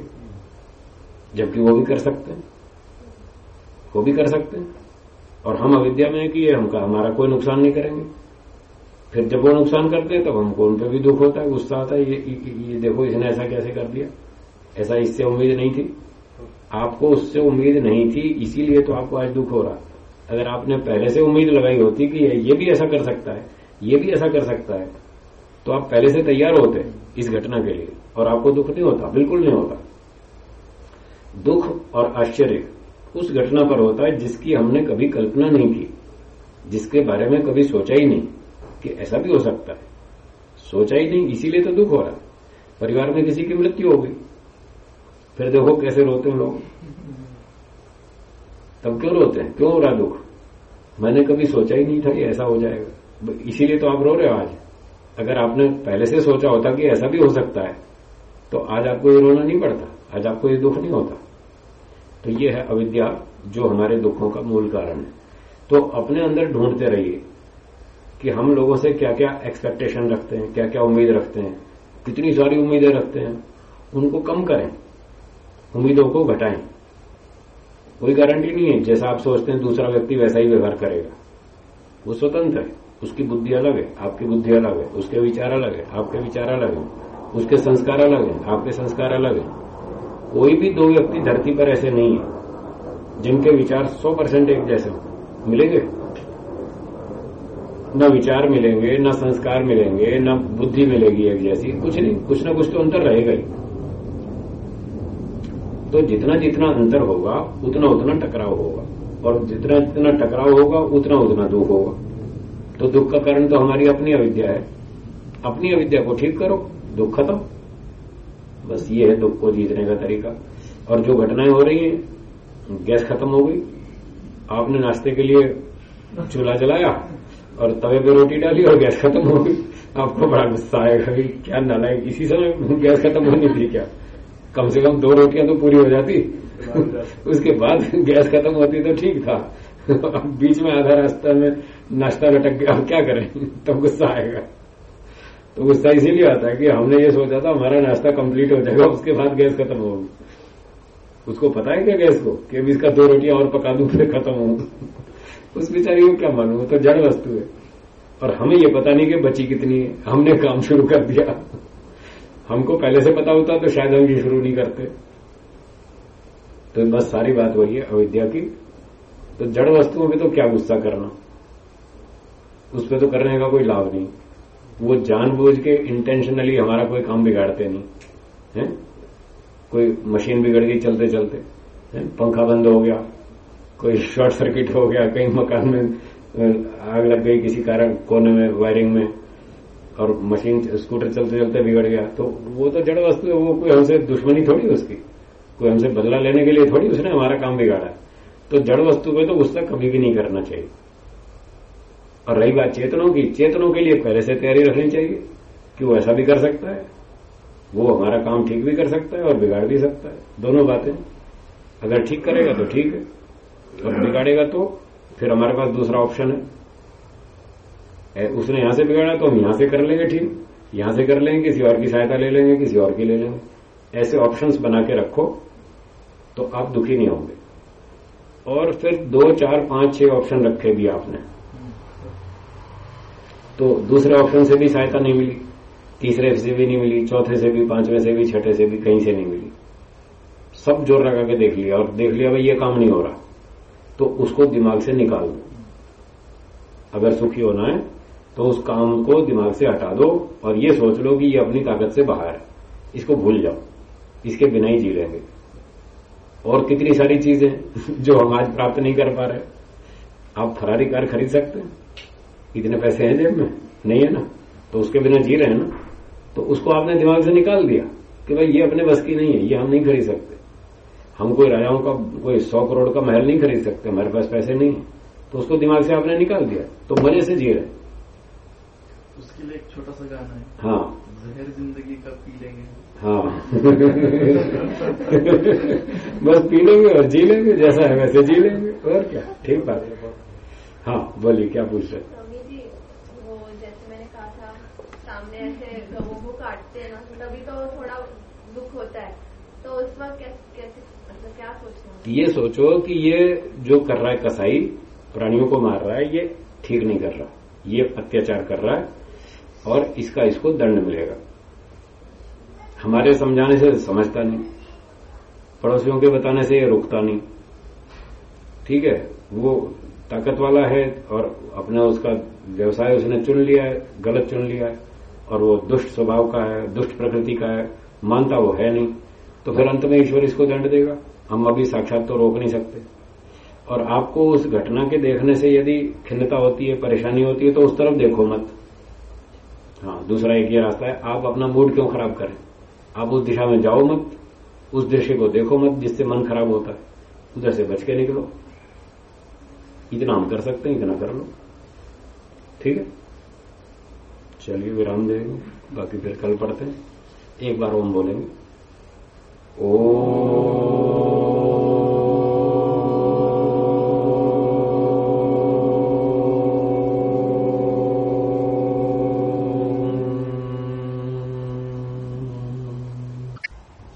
जबकि वो भी कर सकते हैं। वो भी कर सकते हैं। और हम अविद्या में कि ये हमका हमारा कोई नुकसान नहीं करेंगे। फिर जब वो नुकसान करते हैं तब हमको उन पर भी दुख होता है गुस्सा आता है ये, ये, ये देखो इसने ऐसा कैसे कर दिया? ऐसा इससे उम्मीद नहीं थी। आपको उससे उम्मीद नहीं थी, इसीलिए तो आपको आज दुख हो रहा अगर आपने पहले से उम्मीद लगाई होती कि ये भी ऐसा कर सकता है, ये भी ऐसा कर सकता है तो आप पहले से तैयार होते इस घटना के लिए, और आपको दुख नहीं होता, बिल्कुल नहीं होता। दुख और आश्चर्य उस घटना पर होता है जिसकी हमने कभी कल्पना नहीं की, जिसके बारे में कभी सोचा ही नहीं कि ऐसा भी हो सकता है। सोचा ही नहीं, इसीलिए तो दुख हो रहा परिवार में किसी की मृत्यु हो गई। फिर देखो कैसे रोते हैं लोग। तब क्यों रोते हैं? क्यों हो रहा दुख? मैंने कभी सोचा ही नहीं था कि ऐसा हो जाएगा। इसीलिए तो आप रो रहे हो आज। अगर आपने पहले से सोचा होता कि ऐसा भी हो सकता है तो आज आपको ये रोना नहीं पड़ता। आज आपको ये दुख नहीं होता। तो ये है अविद्या, जो हमारे दुखों का मूल कारण है। तो अपने अंदर ढूंढते रहिए कि हम लोगों से क्या क्या एक्सपेक्टेशन रखते हैं क्या क्या उम्मीद रखते हैं, कितनी सारी उम्मीदें रखते हैं, उनको कम करें। उम्मीदों को घटाएँ। कोई गारंटी नहीं है, जैसा आप सोचते हैं दूसरा व्यक्ति वैसा ही व्यवहार करेगा। वो स्वतंत्र है, उसकी बुद्धि अलग है, आपकी बुद्धि अलग है, उसके विचार अलग है, आपके विचार अलग है, उसके संस्कार अलग है, आपके संस्कार अलग है। कोई भी दो व्यक्ति धरती पर ऐसे नहीं है, जिनके विचार सौ परसेंट एक जैसे मिलेंगे? न विचार मिलेंगे, न संस्कार मिलेंगे, न बुद्धि मिलेगी एक जैसी। कुछ नहीं, कुछ ना कुछ तो अंतर रहेगा ही। तो जितना जितना अंतर होगा, उतना उतना टकराव होगा। और जितना जितना टकराव होगा, उतना उतना दुख होगा। तो दुख का कारण तो हमारी अपनी अविद्या है। अपनी अविद्या को ठीक करो, दुख खत्म। बस ये है दुख को जीतने का तरीका। और जो घटनाएँ हो रही हैं, गैस खत्म हो गई। आपने नाश्ते के लिए चूल्हा जलाया और तवे पे रोटी डाली और गैस खत्म हो गई। आपको बड़ा गुस्सा आएगा क्या नालायक, इसी समय गैस खत्म होनी थी क्या? कम से कम दो रोटियाँ तो पूरी हो जाती। उसके बाद गैस खत्म होती तो ठीक था। अब बीच में आधा रास्ता में नाश्ता लटक गया। अब क्या करें? तब गुस्सा आएगा। तो गुस्सा इसीलिए आता है कि हमने ये सोचा था हमारा नाश्ता कंप्लीट हो जाएगा उसके बाद गैस खत्म होगी। उसको पता है क्या गैस को? कि अभी इसका दो रोटियाँ और पका दू फिर खत्म हो। उस बेचारी को क्या मानू तो जड़ वस्तु है। और हमें ये पता नहीं कि बची कितनी है। हमने काम शुरू कर दिया। हमको पहले से पता होता तो शायद हम ये शुरू नहीं करते। तो बस सारी बात वही है, अविद्या की। तो जड़ वस्तुओं पे तो क्या गुस्सा करना? उस पर तो करने का कोई लाभ नहीं। वो जानबूझ के इंटेंशनली हमारा कोई काम बिगाड़ते नहीं, है? कोई मशीन बिगड़ गई चलते चलते, है? पंखा बंद हो गया, कोई शॉर्ट सर्किट हो गया, कहीं मकान में आग लग गई किसी कारण, कोने में वायरिंग में और मशीन स्कूटर चलते चलते बिगड़ गया। तो वो तो जड़ वस्तु है, वो कोई हमसे दुश्मनी थोड़ी उसकी। कोई हमसे बदला लेने के लिए थोड़ी उसने हमारा काम बिगाड़ा तो जड़ वस्तु पे तो गुस्सा कभी भी नहीं करना चाहिए। और रही बात चेतनों की, चेतनों के लिए पहले से तैयारी रखनी चाहिए कि वो ऐसा भी कर सकता है, वो हमारा काम ठीक भी कर सकता है और बिगाड़ भी सकता है। दोनों बातें। अगर ठीक करेगा तो ठीक है, और बिगाड़ेगा तो फिर हमारे पास दूसरा ऑप्शन है। उसने यहाँ से बिगाड़ा तो हम यहाँ से कर लेंगे ठीक। यहाँ से कर लेंगे, किसी और की सहायता ले लेंगे, किसी और की ले लेंगे। ऐसे ऑप्शंस बना के रखो तो आप दुखी नहीं होंगे। और फिर दो, चार, पाँच, छह ऑप्शन रखे भी आपने। तो दूसरे ऑप्शन से भी सहायता नहीं मिली, तीसरे से भी नहीं मिली, चौथे से भी, पाँचवें से भी, छठे से भी, कहीं से नहीं मिली। सब ज़ोर लगा के देख लिया, और देख लिया, भाई, ये काम नहीं हो रहा। तो उसको दिमाग से निकाल दो। अगर सुखी होना है तो उस काम को दिमाग से हटा दो और ये सोच लो कि ये अपनी ताकत से बाहर है। इसको भूल जाओ। इसके बिना ही जी लेंगे। और कितनी सारी चीज़ें जो हम आज प्राप्त नहीं कर पा रहे। आप फरारी कार खरीद सकते हैं। इतने पैसे हैं जेब में। नहीं है ना? तो उसके बिना जी रहे हैं ना? तो उसको आपने दिमाग से निकाल दिया कि भाई ये अपने बस की नहीं है, ये हम नहीं खरीद सकते। हम कोई राजाओं का, कोई सौ करोड़ का महल नहीं खरीद सकते, हमारे पास पैसे नहीं है। तो उसको दिमाग से आपने निकाल दिया। तो मज़े से जी रहे उसके लिए एक छोटा सा गाना है। हाँ। जहर ज़िंदगी का पी लेंगे हाँ। बस पी लेंगे और जी लेंगे जैसा है वैसे जी लेंगे और क्या? ठीक बात है। हाँ बोलिए क्या पूछ रहे स्वामी जी वो जैसे मैंने कहा था सामने ऐसे गवों को काटते हैं ना तभी तो थोड़ा दुख होता है। तो उस वक्त कैसे कैसे मतलब क्या सोचना? ये सोचो कि ये जो कर रहा है कसाई प्राणियों को मार रहा है ये ठीक नहीं कर रहा। ये अत्याचार कर रहा है। और इसका इसको दंड मिलेगा। हमारे समझाने से समझता नहीं। पड़ोसियों के बताने से ये रुकता नहीं। ठीक है, वो ताकत वाला है और अपना उसका व्यवसाय उसने चुन लिया है, गलत चुन लिया है, और वो दुष्ट स्वभाव का है, दुष्ट प्रकृति का है, मानता वो है नहीं। तो फिर अंत में ईश्वर इसको दंड देगा। हम अभी साक्षात तो रोक नहीं सकते। और आपको उस घटना के देखने से यदि खिन्नता होती है, परेशानी होती है तो उस तरफ़ देखो मत। हाँ दूसरा एक ये रास्ता है, आप अपना मूड क्यों खराब करें? आप उस दिशा में जाओ मत, उस दृश्य को देखो मत जिससे मन खराब होता है। उधर से बच के निकलो। इतना हम कर सकते हैं, इतना कर लो। ठीक है? चलिए विराम देंगे बाकी फिर कल पढ़ते हैं। एक बार ओम बोलेंगे। ओ